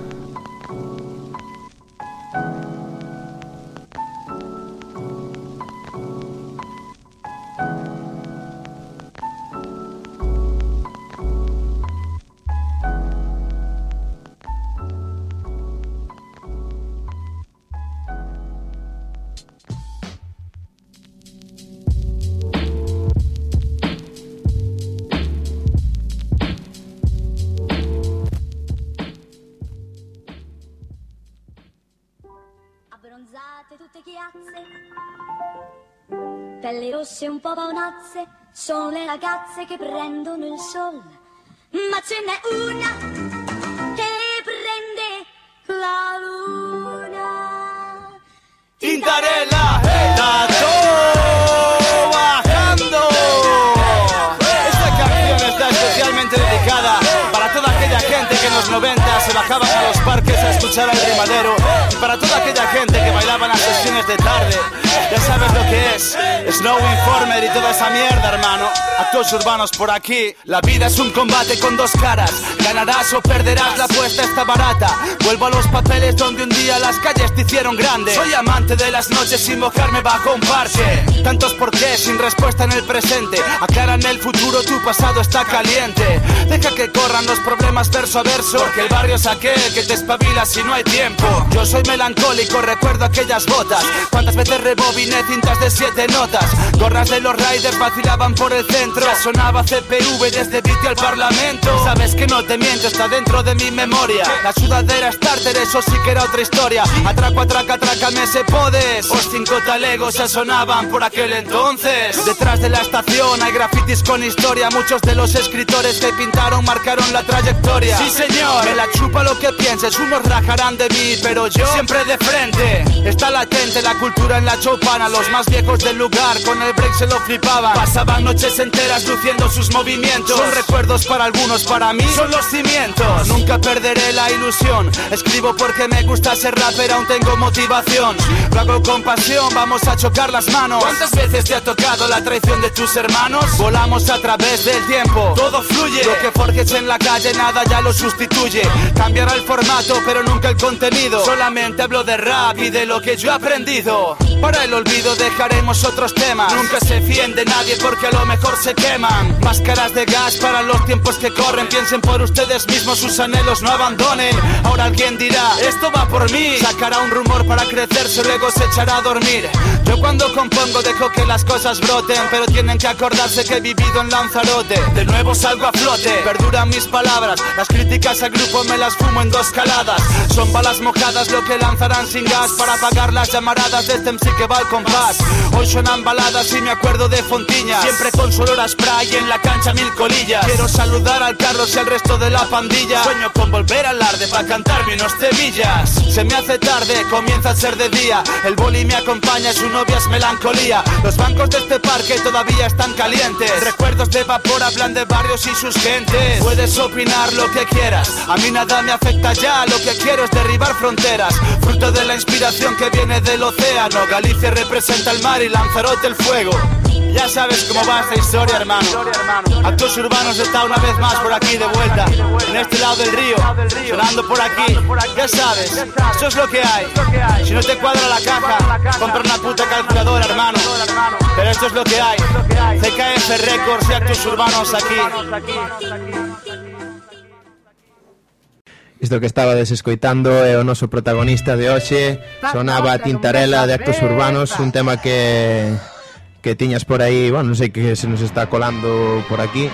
Rosse un po' paonazze, sono le ragazze che prendono il sol, ma ce n'è una che prende la luna.
Tintarella, está todo bajando. Esta canción está especialmente dedicada para toda aquella gente que en los 90 se bajaban a los parques a escuchar al rimadero y para toda aquella gente que bailaba en las sesiones de tarde. Ya sabes lo que es Snow Informer y toda esa mierda, hermano. Actos urbanos por aquí. La vida es un combate con dos caras. Ganarás o perderás, la apuesta está barata. Vuelvo a los papeles donde un día las calles te hicieron grande. Soy amante de las noches sin mojarme bajo un parche. Tantos por qué sin respuesta en el presente. Aclara en el futuro, tu pasado está caliente. Deja que corran los problemas verso a verso. Porque el barrio es aquel que te espabila si no hay tiempo. Yo soy melancólico, recuerdo aquellas botas. Cuántas veces rebobiné cintas de siete notas. Gorras de los riders vacilaban por el centro. Ya sonaba CPV desde Viti al Parlamento. Sabes que no te miento, está dentro de mi memoria. La sudadera starter, eso sí que era otra historia. Atraco, atraca, atrácame se podes. Os cinco talegos ya sonaban por aquel entonces. Detrás de la estación hay grafitis con historia. Muchos de los escritores que pintaron marcaron la trayectoria. Sí, señor, me la chupa lo que pienses. Unos rajarán de mí, pero yo siempre de frente. Está latente la cultura en la chopana. Los más viejos del lugar con el break se lo flipaban. Pasaban noches enteras luciendo sus movimientos. Son recuerdos para algunos, para mí son los Nunca perderé la ilusión. Escribo porque me gusta ser rapper, aún tengo motivación. Lo con pasión, vamos a chocar las manos. ¿Cuántas veces te ha tocado la traición de tus hermanos? Volamos a través del tiempo, todo fluye. Lo que forjes en la calle, nada ya lo sustituye. Cambiará el formato, pero nunca el contenido. Solamente hablo de rap y de lo que yo aprendido. Para el olvido dejaremos otros temas. Nunca se fíen de nadie porque a lo mejor se queman. Máscaras de gas para los tiempos que corren. Piensen por ustedes mismos, sus anhelos no abandonen. Ahora alguien dirá, esto va por mí. Sacará un rumor para crecerse, luego se echará a dormir. Yo cuando compongo dejo que las cosas broten, pero tienen que acordarse que he vivido en Lanzarote. De nuevo salgo a flote, perduran mis palabras. Las críticas al grupo me las fumo en dos caladas. Son balas mojadas lo que lanzarán sin gas para apagar las llamaradas de este MC que va al compás. Hoy suenan baladas y me acuerdo de Fontiña. Siempre con su olor a spray en la cancha mil colillas. Quiero saludar al Carlos y al resto de la pandilla. Sueño con volver al arde para cantarme unos tebillas. Se me hace tarde, comienza a ser de día. El boli me acompaña, su novia es melancolía. Los bancos de este parque todavía están calientes. Recuerdos de vapor hablan de barrios y sus gentes. Puedes opinar lo que quieras, a mí nada me afecta ya. Lo que quiero es derribar fronteras. Fruto de la inspiración que viene del océano. Galicia representa el mar y Lanzarote el fuego. Ya sabes cómo va esta historia, hermano. Actos Urbanos está una vez más por aquí de vuelta. En este lado del río, sonando por aquí. Ya sabes, esto es lo que hay. Si no te cuadra la caja, compra una puta calculadora, hermano. Pero esto es lo que hay. CKF Records y Actos Urbanos aquí.
Isto que estaba desescoitando é o noso protagonista de hoxe Sonaba Tintarela de Actos Urbanos Un tema que que tiñas por aí, bueno, non sei que se nos está colando por aquí.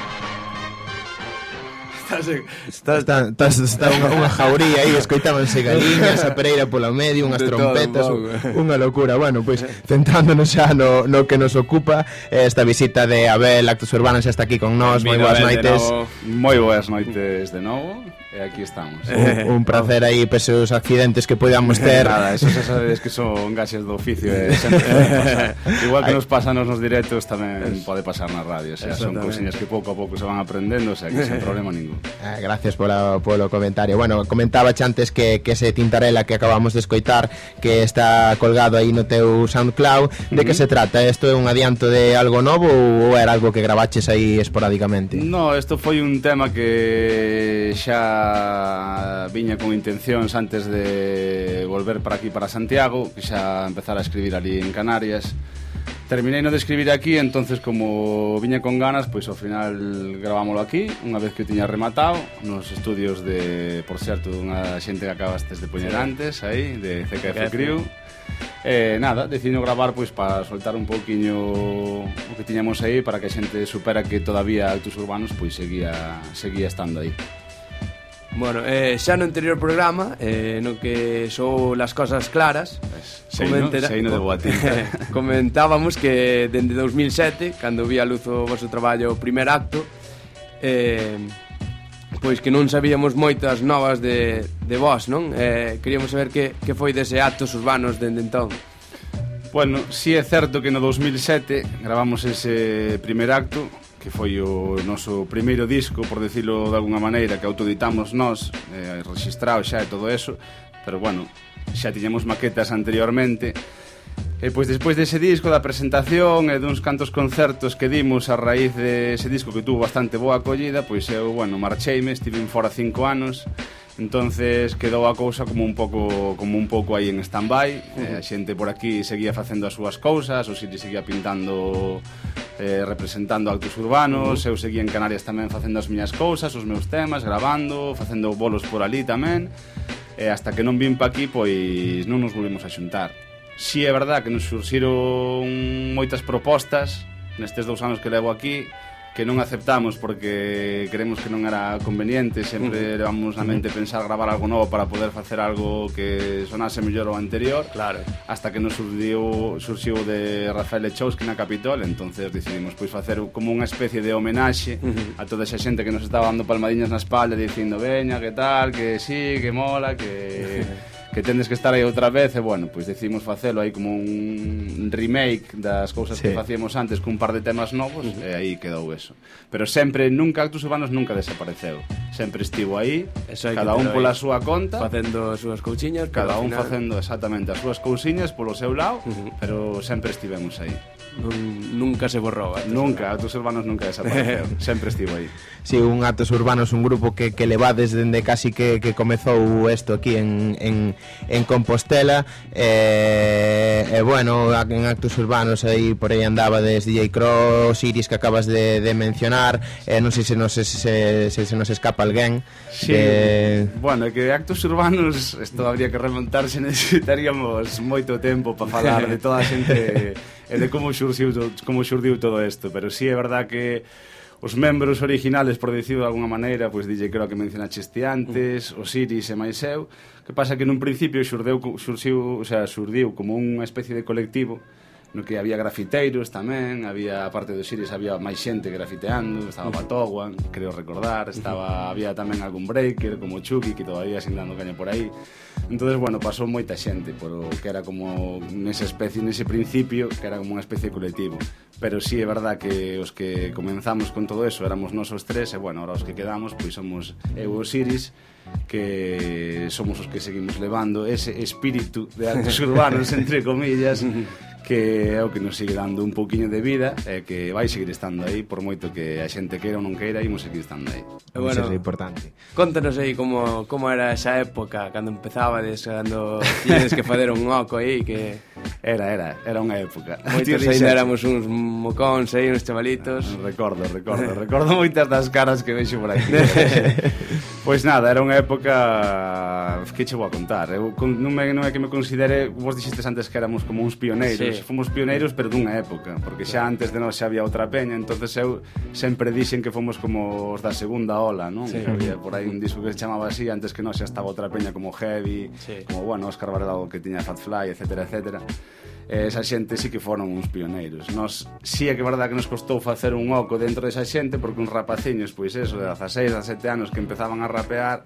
Está, está, está, está unha, unha jauría aí, escoitábanse galiñas, a pereira pola medio, unhas
De
trompetas,
un
unha locura. Bueno, pois, centrándonos xa no, no que nos ocupa, eh, esta visita de Abel Actos Urbanos xa está aquí con nós. Moi boas noites.
Moi boas noites de novo. E aquí estamos.
Un, un placer aí pese os accidentes que podamos ter.
Nada, eso xa sabedes que son gaxes do oficio, eh, Igual que nos pasan nos directos tamén pode pasar na radio, o sea, son cousiñas que pouco a pouco se van aprendendo, o sea, que sen problema ningún.
Eh, gracias pola polo comentario. Bueno, comentaba antes que, que ese tintarela que acabamos de escoitar que está colgado aí no teu SoundCloud, de uh
-huh.
que se trata? Isto é un adianto de algo novo ou era algo que gravaches aí esporádicamente?
No, isto foi un tema que xa Eh, viña con intencións antes de volver para aquí para Santiago, que xa empezar a escribir ali en Canarias. Terminei no de escribir aquí, entonces como viña con ganas, pois ao final gravámolo aquí, unha vez que o tiña rematado, nos estudios de, por certo, dunha xente que acabastes de poñer
sí.
antes, aí, de CKF Crew. Eh, nada, decidino gravar pois para soltar un pouquiño o que tiñamos aí para que a xente supera que todavía Altos Urbanos pois seguía seguía estando aí.
Bueno, eh, xa no anterior programa, eh, no que sou las cosas claras,
seino, seino de boa tinta.
comentábamos que dende 2007, cando vi a luz o vosso traballo o primer acto, eh, pois que non sabíamos moitas novas de, de vos, non? Eh, queríamos saber que, que foi dese actos urbanos dende entón.
Bueno, si sí é certo que no 2007 gravamos ese primer acto, que foi o noso primeiro disco, por decirlo de alguna maneira, que autoditamos nós, eh, registrado xa e todo eso, pero bueno, xa tiñamos maquetas anteriormente, E pois despois dese disco, da presentación e duns cantos concertos que dimos a raíz de ese disco que tuvo bastante boa acollida, pois eu, bueno, marcheime, estive fora cinco anos Entonces quedou a cousa como un pouco como un pouco aí en standby. Eh, a xente por aquí seguía facendo as súas cousas, o Siri seguía pintando eh, representando actos urbanos, eu seguía en Canarias tamén facendo as miñas cousas, os meus temas, grabando, facendo bolos por ali tamén. E eh, hasta que non vim pa aquí, pois non nos volvemos a xuntar. Si sí, é verdad que nos surxiron moitas propostas nestes dous anos que levo aquí, que non aceptamos porque creemos que non era conveniente, sempre levamos na mente pensar gravar algo novo para poder facer algo que sonase mellor o anterior.
Claro.
Hasta que nos surdiu, surxiu de Rafael Echowski na Capitol, entonces decidimos pois facer como unha especie de homenaxe a toda esa xente que nos estaba dando palmadiñas na espalda dicindo, "Veña, que tal, que sí, que mola, que que tendes que estar aí outra vez e bueno, pois decidimos facelo aí como un remake das cousas
sí.
que facíamos antes cun par de temas novos uh -huh. e aí quedou eso. Pero sempre nunca Actos Urbanos nunca desapareceu. Sempre estivo aí,
eso
cada un pola súa conta,
facendo as súas cousiñas,
cada un
final...
facendo exactamente as súas cousiñas polo seu lado, uh -huh. pero sempre estivemos aí
nunca se borrou.
Nunca, urbanos. Atos Urbanos nunca desapareceu, sempre estivo aí.
Si, sí, un Atos Urbanos, un grupo que, que levades dende casi que, que comezou isto aquí en, en, en Compostela, e eh, eh, bueno, en Actos Urbanos aí por aí andaba desde DJ Cross, Iris que acabas de, de mencionar, eh, non sei se nos, se, se, se nos escapa alguén,
Sí,
de...
bueno, que actos urbanos Isto habría que remontarse Necesitaríamos moito tempo para falar De toda a xente E de como xurdiu, como xurdiu todo isto Pero sí é verdad que Os membros originales, por dicirlo de alguna maneira, pois DJ creo que mencionaste antes,
mm.
Osiris e máis eu, que pasa que nun principio xurdeu, xurxiu, o sea, xurdiu como unha especie de colectivo no que había grafiteiros tamén, había a parte dos Sirius había máis xente grafiteando, estaba Patoguan, creo recordar, estaba había tamén algún breaker como Chucky que todavía sin dando caña por aí. Entonces, bueno, pasou moita xente, pero que era como nesa especie, nese principio, que era como unha especie de colectivo. Pero sí é verdad que os que comenzamos con todo eso éramos nós os tres, e bueno, ahora os que quedamos, pois somos eu os Iris, que somos os que seguimos levando ese espírito de actos urbanos, entre comillas, que é o que nos sigue dando un pouquiño de vida e que vai seguir estando aí por moito que a xente queira ou non queira imos seguir estando aí.
E bueno,
Iso é importante.
contanos aí como, como era esa época cando empezabades cando tiñes que fazer un oco aí que
era, era, era unha época.
Moitos ainda éramos uns mocóns aí uns chavalitos.
Recordo, recordo, recordo moitas das caras que vexo por aquí. Pois nada, era unha época que che vou a contar. Eu con, non, me, non é que me considere, vos dixestes antes que éramos como uns pioneiros,
sí.
fomos pioneiros pero dunha época, porque xa antes de nós xa había outra peña, entonces eu sempre dixen que fomos como os da segunda ola, non?
Sí.
Que había por aí un disco que se chamaba así, antes que nós xa estaba outra peña como Heavy,
sí.
como bueno, Oscar Bardado que tiña Fat Fly, etcétera, etcétera esa xente sí que foron uns pioneiros. Nos, sí é que verdad que nos costou facer un oco dentro desa xente porque uns rapaciños, pois eso, de 16, 17 anos que empezaban a rapear,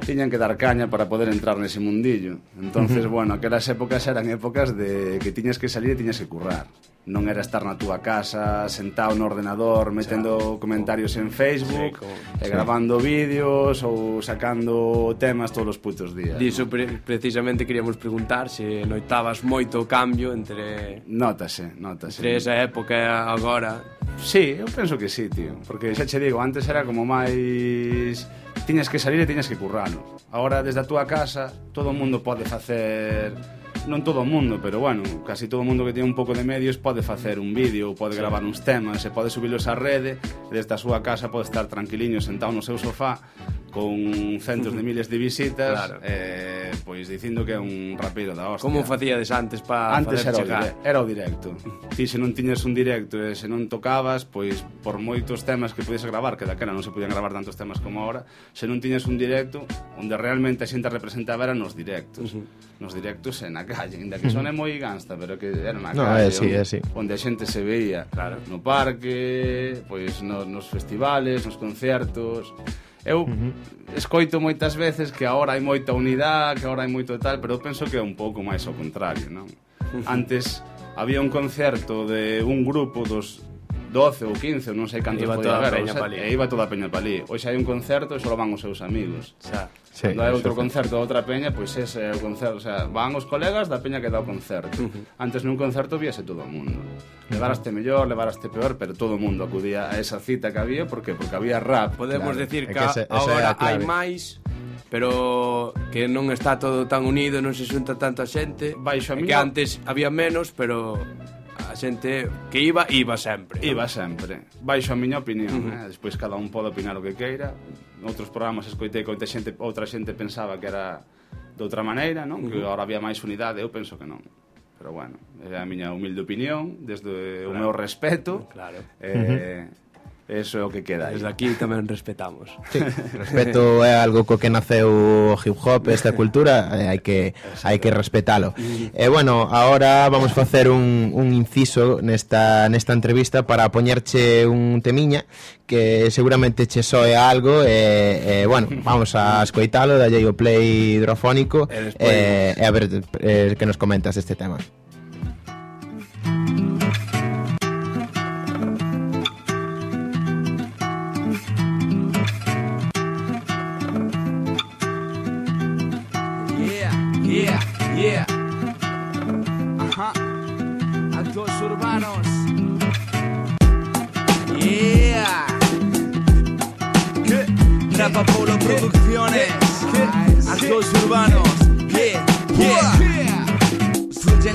tiñan que dar caña para poder entrar nese mundillo. Entonces, bueno, aquelas épocas eran épocas de que tiñas que salir e tiñas que currar non era estar na túa casa sentado no ordenador metendo comentarios en Facebook
sí, como,
e grabando vídeos ou sacando temas todos os putos días.
Diso pre precisamente queríamos preguntar se noitabas moito o cambio entre
Notase, notase
Entre esa época e agora.
Sí, eu penso que sí, tío Porque xa che digo, antes era como máis tiñas que salir e tiñas que currarlo Agora desde a túa casa todo o mundo pode facer non todo o mundo, pero bueno, casi todo o mundo que ten un pouco de medios pode facer un vídeo, pode gravar uns temas, e pode subilos á rede, e desde a súa casa pode estar tranquiliño sentado no seu sofá con centos de miles de visitas
claro.
eh, pois dicindo que é un rapero da hostia.
Como facíades antes para
Antes era o, dire, era o directo. Ti se non tiñas un directo e se non tocabas, pois por moitos temas que podías gravar, que daquela non se podían gravar tantos temas como ahora, se non tiñas un directo onde realmente a xente representaba era nos directos. Uh -huh. Nos directos e na calle, ainda que son é moi gansta, pero que era na
no, eh,
calle.
É, sí,
onde, eh,
é, sí.
onde a xente se veía,
claro,
no parque, pois no, nos festivales, nos concertos, Eu uh -huh. escoito moitas veces que agora hai moita unidade, que agora hai moito tal, pero eu penso que é un pouco máis ao contrario, non? Antes había un concerto de un grupo dos 12 ou 15, non sei cantos
iba
podía haber.
Peña palí.
E iba toda a peña palí. Hoxe hai un concerto e só van os seus amigos.
Xa.
Sí,
Cando hai outro
sí.
concerto outra peña, pois pues ese é o concerto. O sea, van os colegas da peña que dá o concerto. Antes nun concerto víase todo o mundo. Levaraste mellor, levaraste peor, pero todo o mundo acudía a esa cita que había. porque? Porque había rap.
Podemos
claro.
decir que,
que
agora hai máis pero que non está todo tan unido, non se xunta tanta xente.
Baixo a mí,
Que antes había menos, pero a xente que iba, iba sempre. Non?
Iba sempre, baixo a miña opinión.
Uh -huh.
eh? Despois cada un pode opinar o que queira. Noutros programas escoitei que outra xente, outra xente pensaba que era de outra maneira, non? Uh
-huh.
Que agora había máis unidade, eu penso que non. Pero bueno, é a miña humilde opinión, desde
claro.
o meu respeto.
Claro.
Eh, uh -huh Eso é o que queda aí.
Desde aquí tamén respetamos.
Sí, respeto é algo co que naceu o hip hop, esta cultura, eh, hai que hai que respetalo. E eh, bueno, agora vamos facer un, un inciso nesta nesta entrevista para poñerche un temiña que seguramente che soe algo e, eh, bueno, vamos a escoitalo, dalle o play hidrofónico
e, despois...
e, e a ver eh, que nos comentas este tema.
Chicos urbanos.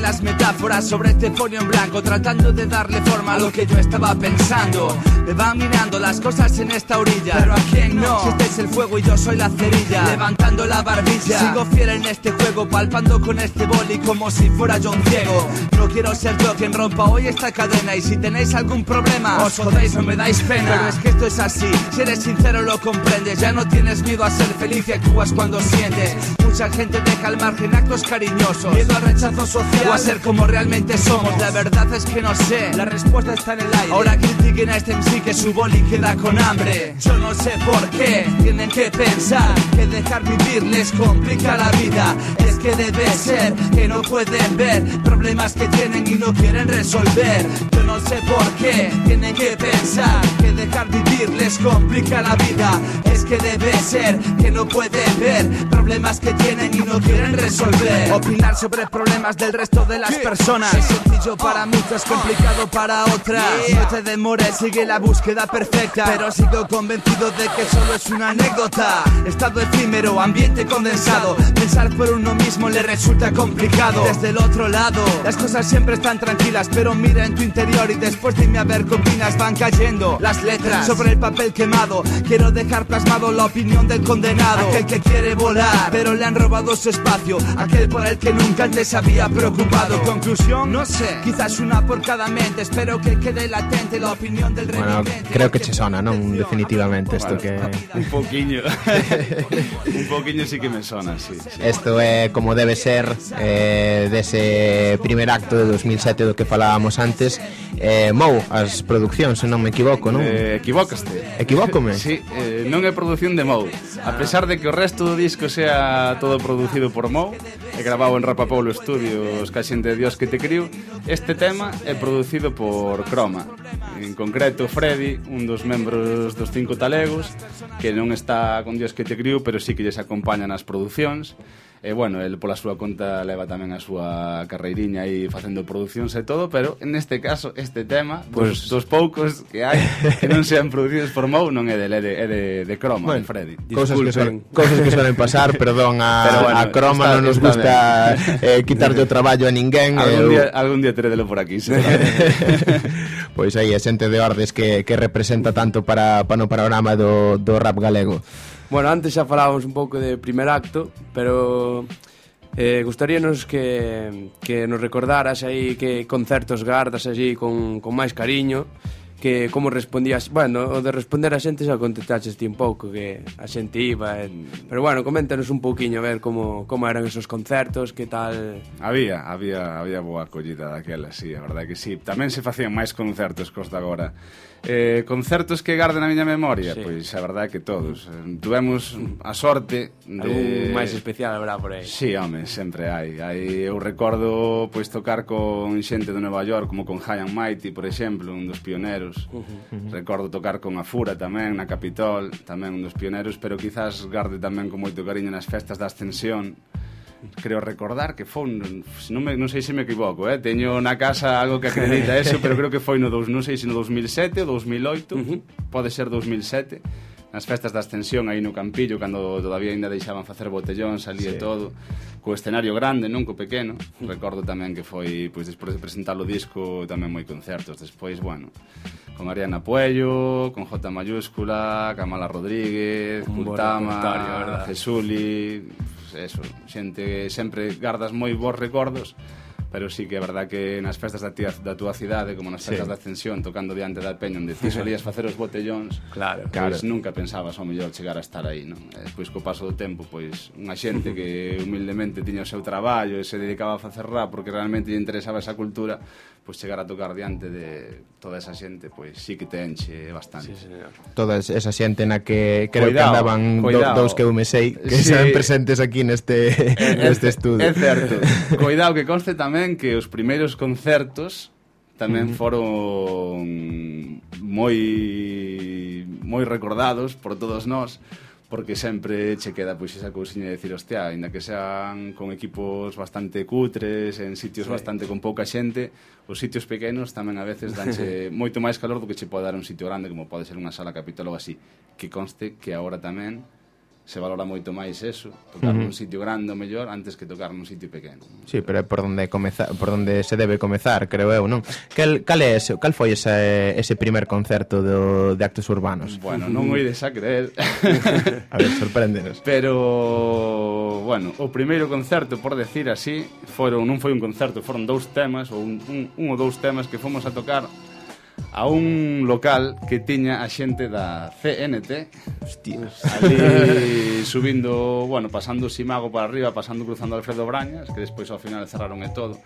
Metáforas sobre este folio en blanco Tratando de darle forma a lo que yo estaba pensando. Me van mirando las cosas en esta orilla Pero a quién no, si este es el fuego y yo soy la cerilla Levantando la barbilla. Sigo fiel en este juego Palpando con este boli como si fuera yo un ciego. No quiero ser yo quien rompa hoy esta cadena Y si tenéis algún problema Os jodéis, no me dais pena. Pero es que esto es así Si eres sincero lo comprendes. Ya no tienes miedo a ser feliz y actúas cuando sientes. Mucha gente deja al margen actos cariñosos Miedo al rechazo social. o ser como realmente somos. La verdad es que no sé. La respuesta está en el aire. Ahora critiquen a este MC que su boli queda con hambre. Yo no sé por qué Tienen que pensar Que dejar vivir les complica la vida. Es que debe ser Que no pueden ver Problemas que tienen y no quieren resolver. Yo no sé por qué Tienen que pensar Que dejar vivir les complica la vida. Es que debe ser Que no pueden ver Problemas que tienen y no quieren resolver. Opinar sobre problemas del resto de las personas. Es sencillo para muchos, complicado para otras. No te demores, sigue la búsqueda perfecta. Pero sigo convencido de que solo es una anécdota. Estado efímero, ambiente condensado. Pensar por uno mismo le resulta complicado. Desde el otro lado, las cosas siempre están tranquilas. Pero mira en tu interior y después dime a ver qué opinas. Van cayendo las letras sobre el papel quemado. Quiero dejar plasmado la opinión del condenado. Aquel que quiere volar, pero le han robado su espacio. Aquel por el que nunca antes había preocupado llegado. Conclusión, no sé, quizás una por cada mente. Espero que quede latente la opinión del
Bueno, creo que che sona, non? Definitivamente isto que...
Un poquinho. un poquinho sí que me sona, sí.
Isto sí. é como debe ser eh, dese primer acto de 2007 do que falábamos antes. Eh, Mou, as produccións, se non me equivoco, non?
Eh, equivocaste.
Equivócome?
sí, eh, non é produción de Mou. A pesar de que o resto do disco sea todo producido por Mou, é grabado en Rapapolo Studios, imaxen de Dios que te criou, este tema é producido por Croma. En concreto, Freddy, un dos membros dos Cinco Talegos, que non está con Dios que te criou, pero sí que lles acompaña nas producións, E, bueno, el pola súa conta leva tamén a súa carreiriña aí facendo producións e todo, pero neste caso, este tema, pues... dos, dos poucos que hai que non sean producidos por Mou, non é de, é de, é de, de Croma, bueno, de Freddy.
Cosas que, suelen, cosas que suelen pasar, perdón, a,
pero bueno,
a Croma
está,
non nos gusta eh, quitarlle o traballo a ninguén.
Eh, algún,
eh,
día, algún día teredelo por aquí,
Pois aí, a xente de Ordes que, que representa tanto para, para o panorama do, do rap galego.
Bueno, antes xa falábamos un pouco de primer acto, pero eh, gustaríanos que, que nos recordaras aí que concertos gardas allí con, con máis cariño, que como respondías, bueno, o de responder a xente xa contestaches ti un pouco que a xente iba, eh. pero bueno, coméntanos un pouquiño a ver como, como eran esos concertos, que tal.
Había, había, había boa acollida daquela, sí, a verdade que sí. Tamén se facían máis concertos cos de agora. Eh, concertos que garden a miña memoria,
sí.
pois a verdade é que todos. Tuvemos a sorte de
Algún máis especial habrá por aí.
Si, sí, home, sempre hai. Aí eu recordo pois tocar con xente de Nova York, como con High and Mighty, por exemplo, un dos pioneros. Uh -huh. Recordo tocar con Afura tamén na Capitol, tamén un dos pioneros, pero quizás garde tamén con moito cariño nas festas da Ascensión creo recordar que foi, se non, me, non sei se me equivoco, eh? teño na casa algo que acredita eso, pero creo que foi no, dos, non sei se no 2007 ou 2008, uh -huh. pode ser 2007, nas festas da Ascensión aí no Campillo, cando todavía ainda deixaban facer botellóns ali
sí.
todo, co escenario grande, non co pequeno. Recordo tamén que foi, pois, despois de presentar o disco, tamén moi concertos. Despois, bueno, con Ariana Puello, con J mayúscula, Camala Rodríguez, Cultama, Jesuli eso, xente sempre gardas moi bons recordos pero sí que é verdad que nas festas da, tía, da túa cidade, como nas festas sí. da Ascensión, tocando diante da peña, onde ti solías facer os botellóns,
claro,
pois
claro.
nunca pensabas ao mellor chegar a estar aí, non? E despois, co paso do tempo, pois unha xente que humildemente tiña o seu traballo e se dedicaba a facer rap porque realmente lle interesaba esa cultura, pois chegar a tocar diante de toda esa xente, pois sí que te enche bastante.
Sí, señor.
toda esa xente na que creo
cuidao,
que andaban
cuidao.
Do, dous que eu me sei que
sí.
sean presentes aquí neste, neste estudo.
É certo. cuidado que conste tamén que os primeiros concertos tamén foron moi moi recordados por todos nós porque sempre che queda pois esa cousiña de decir, hostia, aínda que sean con equipos bastante cutres, en sitios
sí.
bastante con pouca xente, os sitios pequenos tamén a veces danche moito máis calor do que che pode dar un sitio grande, como pode ser unha sala capital ou así, que conste que agora tamén se valora moito máis eso, tocar
uh -huh.
nun sitio grande ou mellor antes que tocar nun sitio pequeno.
Sí, pero é por onde comeza, por onde se debe comezar, creo eu, non? Cal, cal, é ese, cal foi ese, ese primer concerto do, de actos urbanos?
Bueno, non o ides a creer.
a ver, sorpréndenos.
Pero, bueno, o primeiro concerto, por decir así, foron, non foi un concerto, foron dous temas, ou un, un, un ou dous temas que fomos a tocar a un local que tiña a xente da CNT
Hostia.
ali subindo, bueno, pasando Simago para arriba, pasando cruzando Alfredo Brañas que despois ao final cerraron e todo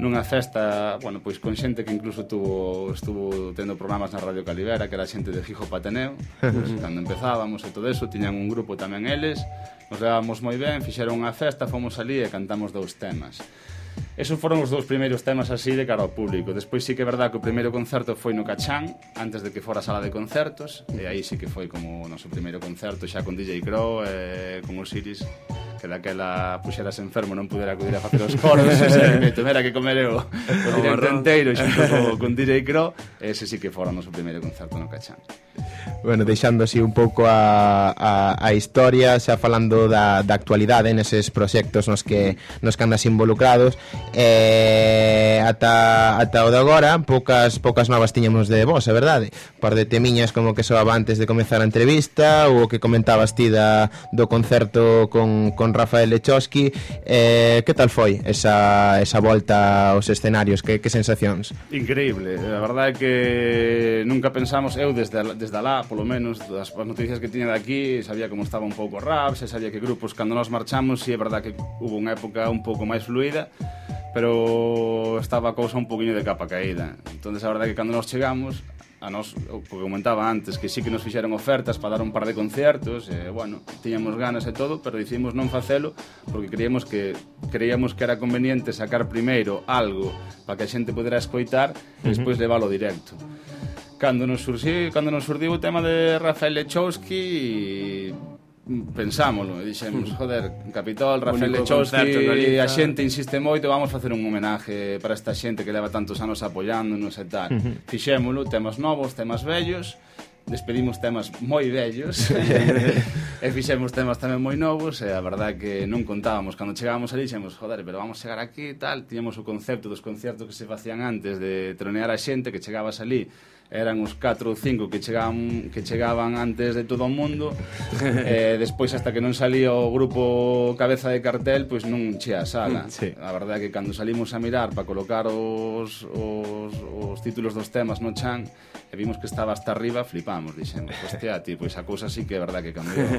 nunha festa, bueno, pois con xente que incluso tuvo, estuvo tendo programas na Radio Calivera, que era xente de Fijo Pateneo, pois, cando empezábamos e todo eso, tiñan un grupo tamén eles, nos levábamos moi ben, fixeron unha festa, fomos ali e cantamos dous temas. Esos foron os dous primeiros temas así de cara ao público. Despois sí que é verdad que o primeiro concerto foi no Cachán, antes de que fora a sala de concertos, e aí sí que foi como o noso primeiro concerto xa con DJ Crow, e con os Iris, que daquela pois, puxeras enfermo non pudera acudir a facer os coros, e se me tumera que comer eu o directo enteiro xunto co, con DJ Crow, ese sí que fora o noso primeiro concerto no Cachán.
Bueno, deixando así un pouco a, a, a historia, xa falando da, da actualidade neses proxectos nos que nos que andas involucrados eh, ata, ata o de agora poucas poucas novas tiñamos de vos, é verdade. Par de temiñas como que soaba antes de comezar a entrevista ou que comentabas ti da, do concerto con, con Rafael Lechowski. Eh, que tal foi esa, esa volta aos escenarios? Que, que sensacións?
Increíble, a verdade é que nunca pensamos eu desde, desde alá polo menos das noticias que tiña de aquí, sabía como estaba un pouco rap, se sabía que grupos cando nos marchamos si é verdade que hubo unha época un pouco máis fluida pero estaba a cousa un poquinho de capa caída. Entonces a verdade é que cando nos chegamos, a nos, o que comentaba antes, que sí que nos fixeron ofertas para dar un par de concertos, e, bueno, tiñamos ganas e todo, pero decidimos non facelo porque creíamos que creíamos que era conveniente sacar primeiro algo para que a xente pudera escoitar e despois leválo directo. Cando nos surgiu, cando nos surdiu o tema de Rafael Lechowski, pensámoslo e dixemos, joder, Capitol, Rafael Lechowski, a xente insiste moito, vamos facer un homenaje para esta xente que leva tantos anos apoiándonos e tal. Fixémolo, temas novos, temas vellos, despedimos temas moi vellos e fixemos temas tamén moi novos e a verdad que non contábamos. Cando chegábamos ali dixemos, joder, pero vamos chegar aquí e tal, tiñamos o concepto dos concertos que se facían antes de tronear a xente que chegabas ali eran os 4 ou 5 que chegaban que chegaban antes de todo o mundo. E eh, despois hasta que non salía o grupo cabeza de cartel pois non chea a sala.
Sí.
a verdade é que cando salimos a mirar para colocar os, os, os títulos dos temas no chan e vimos que estaba hasta arriba flipamos dixemos hostia ti pois a cousa sí que é verdade que cambiou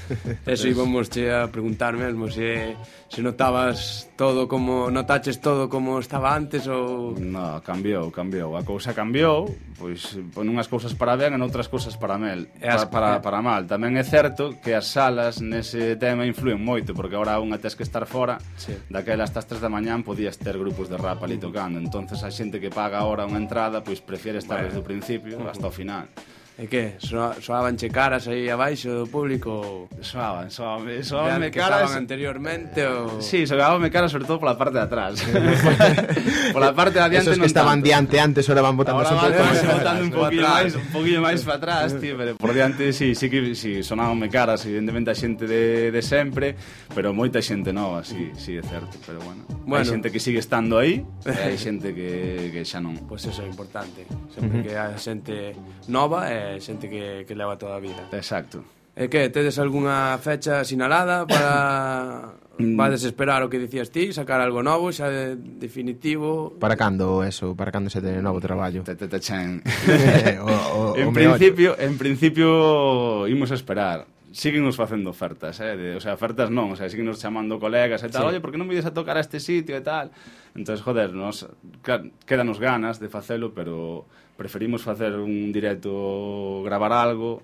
eso íbamos che a preguntar mesmo se se notabas todo como notaches todo como estaba antes ou
No, cambiou, cambiou. A cousa cambiou, pois pon unhas cousas para ben e noutras cousas para mel,
e as...
para, para, para mal. Tamén é certo que as salas nese tema influen moito, porque agora unha tes que estar fora,
sí.
daquela hasta as 3 da mañán podías ter grupos de rap ali tocando. Entonces a xente que paga agora unha entrada, pois prefiere estar
bueno.
desde o principio hasta o final.
E que? So, soaban che caras aí abaixo do público?
Soaban, soaban, soaban
me
caras...
Soaban anteriormente ou...
Sí, soaban me caras sobre todo pola parte de atrás. pola parte de adiante
Esos que estaban
tanto.
diante antes, ahora van botando
ahora van
pouco
botando un poquillo máis, un poquillo máis para atrás, tío, pero por diante sí, sí que sí, sonaban me caras, evidentemente a xente de, de sempre, pero moita xente nova, sí, sí, é certo, pero bueno.
bueno.
Hai xente que sigue estando aí, e hai xente que, que xa non.
Pois pues eso é importante, sempre que hai xente nova, eh, é xente que, que leva toda a vida.
Exacto.
E que, tedes algunha fecha sinalada para mm. Vades desesperar o que dicías ti, sacar algo novo, xa de, definitivo?
Para cando eso, para cando se ten novo traballo?
Te, te, te, eh,
o, o,
en,
o
principio, en principio imos a esperar siguen nos facendo ofertas, eh? De, o sea, ofertas non, o sea, siguen nos chamando colegas e tal,
sí.
oye, por que non vides a tocar a este sitio e tal? Entonces, joder, nos, claro, quédanos ganas de facelo, pero preferimos facer un directo, gravar algo,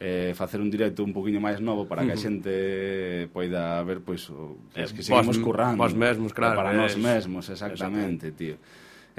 eh, facer un directo un poquinho máis novo para que a xente poida ver pois o, que,
eh,
que seguimos
vos,
currando.
Vos mesmos, claro.
Para nós mesmos, exactamente, tío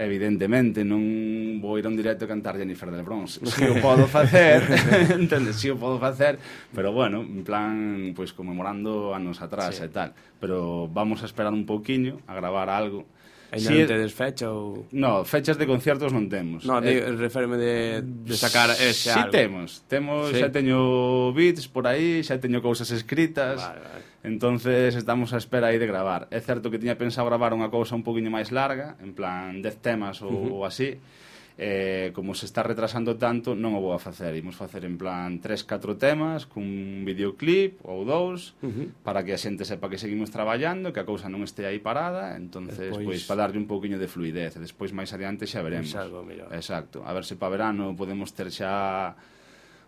evidentemente non vou ir a un directo cantar Jennifer del Bronx. Si o podo facer, entendes, si o podo facer, pero bueno, en plan, pois pues, conmemorando anos atrás
sí.
e tal. Pero vamos a esperar un pouquiño a gravar algo
Ainda
si
non tedes fecha ou...
No, fechas de conciertos non temos.
No,
eh,
reféreme de, de sacar ese
si
algo.
temos, temos,
sí.
xa teño beats por aí, xa teño cousas escritas.
Vale, vale.
Entonces estamos á espera aí de gravar. É certo que tiña pensado gravar unha cousa un poquinho máis larga, en plan 10 temas ou
uh -huh.
así eh, como se está retrasando tanto, non o vou a facer. Imos facer en plan 3, 4 temas, cun videoclip ou dous,
uh -huh.
para que a xente sepa que seguimos traballando, que a cousa non este aí parada, entonces
pois,
pois para darlle un pouquiño de fluidez. E Despois máis adiante xa veremos.
Pois algo mellor.
Exacto. A ver se para verano podemos ter xa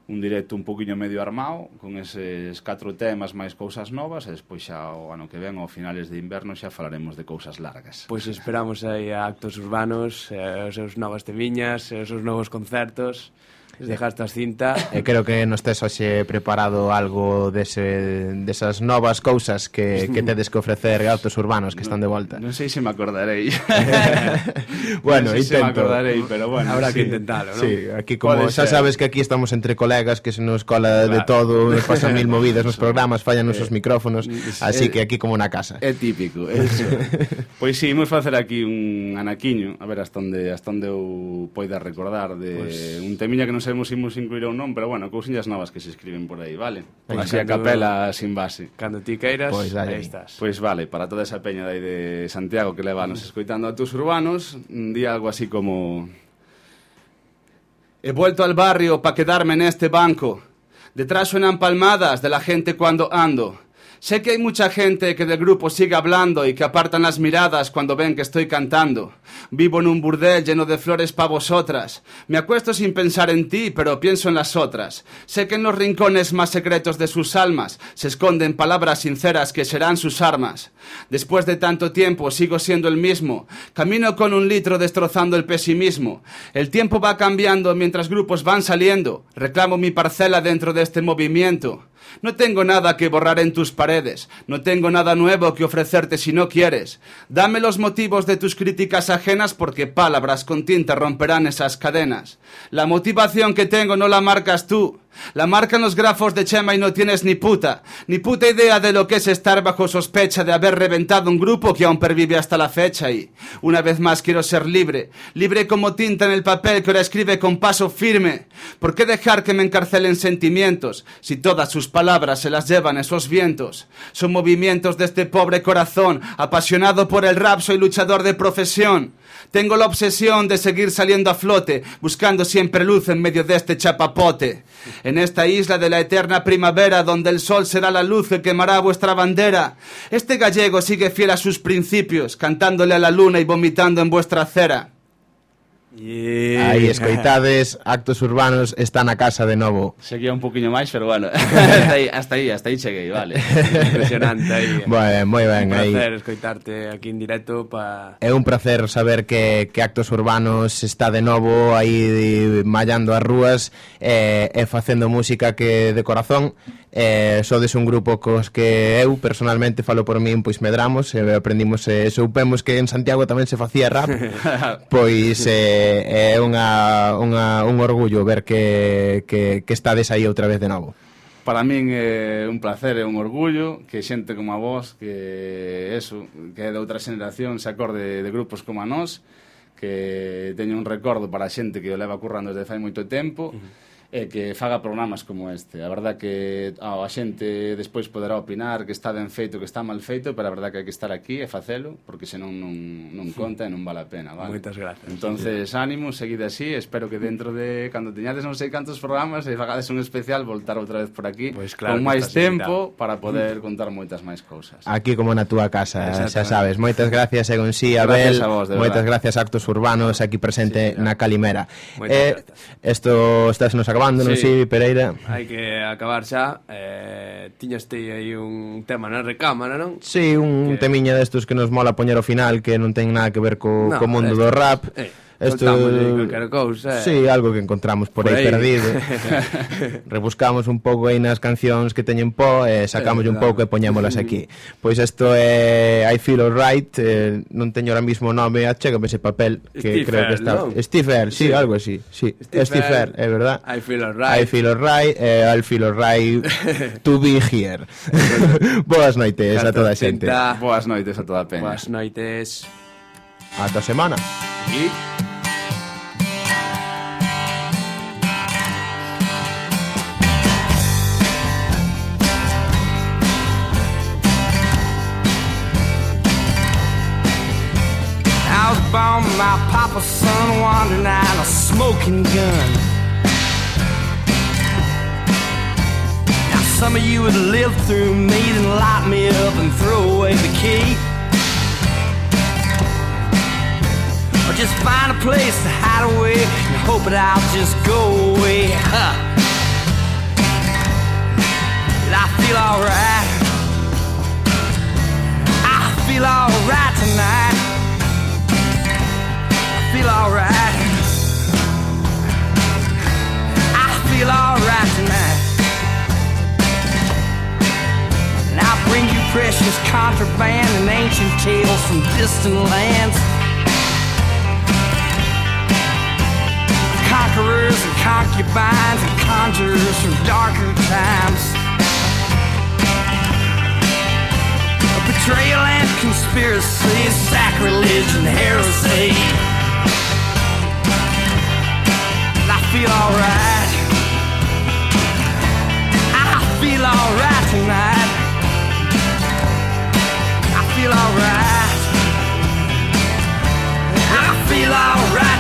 un directo un poquinho medio armado con eses catro temas máis cousas novas e despois xa o ano que ven ao finales de inverno xa falaremos de cousas largas.
Pois esperamos aí a actos urbanos, eh, os seus novas temiñas, os seus novos concertos dejaste as cinta
e creo que nos tes hoxe preparado algo dese, desas novas cousas que, que tedes que ofrecer autos urbanos que están de volta
non no sei se me acordarei
bueno,
no sei intento se me acordarei, pero bueno
habrá
sí,
que intentalo ¿no?
sí, aquí como
Pode
xa
ser.
sabes que aquí estamos entre colegas que se nos cola
claro.
de todo nos pasan mil movidas nos programas fallan nosos os eh, micrófonos así
eh,
que aquí como na casa
é típico eso. pois si, sí, imos facer aquí un anaquiño a ver hasta onde, hasta onde eu poida recordar de
pues...
un temiña que non sabemos se imos incluir ou non, pero bueno, cousiñas novas que se escriben por aí, vale?
Pois
Así a
cando-
capela sin base.
Cando ti queiras,
Pois
aí estás.
Pois vale, para toda esa peña de aí de Santiago que leva nos escoitando a tus urbanos, un día algo así como He vuelto al barrio para quedarme en este banco. Detrás suenan palmadas de la gente cuando ando. Sé que hay mucha gente que del grupo sigue hablando y que apartan las miradas cuando ven que estoy cantando. Vivo en un burdel lleno de flores para vosotras. Me acuesto sin pensar en ti, pero pienso en las otras. Sé que en los rincones más secretos de sus almas se esconden palabras sinceras que serán sus armas. Después de tanto tiempo sigo siendo el mismo. Camino con un litro destrozando el pesimismo. El tiempo va cambiando mientras grupos van saliendo. Reclamo mi parcela dentro de este movimiento. No tengo nada que borrar en tus paredes, no tengo nada nuevo que ofrecerte si no quieres. Dame los motivos de tus críticas ajenas porque palabras con tinta romperán esas cadenas. La motivación que tengo no la marcas tú, la marcan los grafos de Chema y no tienes ni puta, ni puta idea de lo que es estar bajo sospecha de haber reventado un grupo que aún pervive hasta la fecha y, una vez más quiero ser libre, libre como tinta en el papel que ahora escribe con paso firme. ¿Por qué dejar que me encarcelen sentimientos si todas sus palabras se las llevan esos vientos? Son movimientos de este pobre corazón, apasionado por el rap, soy luchador de profesión. Tengo la obsesión de seguir saliendo a flote, buscando siempre luz en medio de este chapapote. En esta isla de la eterna primavera, donde el sol será la luz que quemará vuestra bandera. Este gallego sigue fiel a sus principios, cantándole a la luna y vomitando en vuestra Yeah.
Aí escoitades, actos urbanos está na casa de novo.
Seguía un poquinho máis, pero bueno, hasta aí, hasta aí, hasta aí cheguei, vale.
Impresionante aí.
Bueno, moi ben aí.
Un placer escoitarte aquí en directo pa
É un placer saber que que Actos Urbanos está de novo aí mallando as rúas e e facendo música que de corazón eh, sodes un grupo cos que eu personalmente falo por min pois medramos e eh, aprendimos e eh, soupemos que en Santiago tamén se facía rap pois eh, é eh, unha, unha, un orgullo ver que, que, que estades aí outra vez de novo.
Para min é un placer e un orgullo que xente como a vos que eso, que é de outra xeneración se acorde de grupos como a nós que teño un recordo para a xente que o leva currando desde fai moito tempo. Uh -huh e que faga programas como este. A verdad que oh, a xente despois poderá opinar que está ben feito, que está mal feito, pero a verdad que hai que estar aquí e facelo, porque senón non, non hmm. conta e non vale a pena, vale?
Moitas gracias.
Entonces, sí. ánimo, seguide así, espero que dentro de, cando teñades non sei cantos programas, e fagades un especial, voltar outra vez por aquí,
pues claro,
con máis tempo invitado. para poder mm. contar moitas máis cousas.
Aquí como na túa casa, xa sabes. Moitas gracias, Egon Sí, Abel.
Gracias a vos, de
moitas
verdad.
gracias, Actos Urbanos, aquí presente sí, na Calimera.
Moitas
eh, gracias. Esto, estás nos acabando acabando, sí. non sei, Pereira
Hai que acabar xa eh, Tiñaste aí un tema na recámara, non?
Si, sí, un
que...
temiña destos que nos mola poñer ao final Que non ten nada que ver co,
no,
co mundo do rap
eh. Esto, calquera cousa. Eh?
Sí, algo que encontramos por,
por
aí,
aí
perdido. Rebuscamos un pouco aí nas cancións que teñen po e
eh,
un pouco e poñémolas aquí. Pois isto é I Feel Alright, eh, non teño ahora mismo o nome, achégame ese papel que
Steve
creo que está.
¿no?
Steve sí,
sí,
algo así. Sí,
Steve
é verdad.
I Feel Alright.
I Feel Alright, eh, I Feel Alright to be here. Boas noites a toda a xente.
Boas noites a toda a peña.
Boas noites.
Ata semana.
E...
With my papa's son wandering out a smoking gun. Now some of you would live through me and lock me up and throw away the key. Or just find a place to hide away and hope it I'll just go away. Huh. Did I feel alright? I feel alright tonight. Feel alright. I feel alright tonight. And I bring you precious contraband and ancient tales from distant lands. Conquerors and concubines and conjurers from darker times. Betrayal and conspiracy, sacrilege and heresy. Feel alright. I feel alright tonight. I feel alright. I feel alright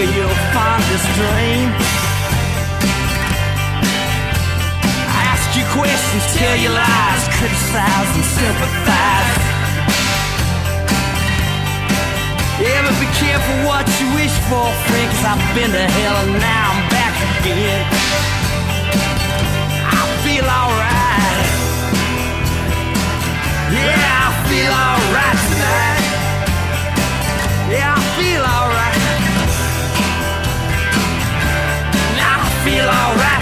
here you'll find this dream. I ask you questions, tell you lies, criticize and sympathize. Yeah, but be careful what you wish for, friend, cause I've been to hell and now I'm back again. I feel alright. Yeah, I feel alright tonight. Yeah, I feel alright. feel alright.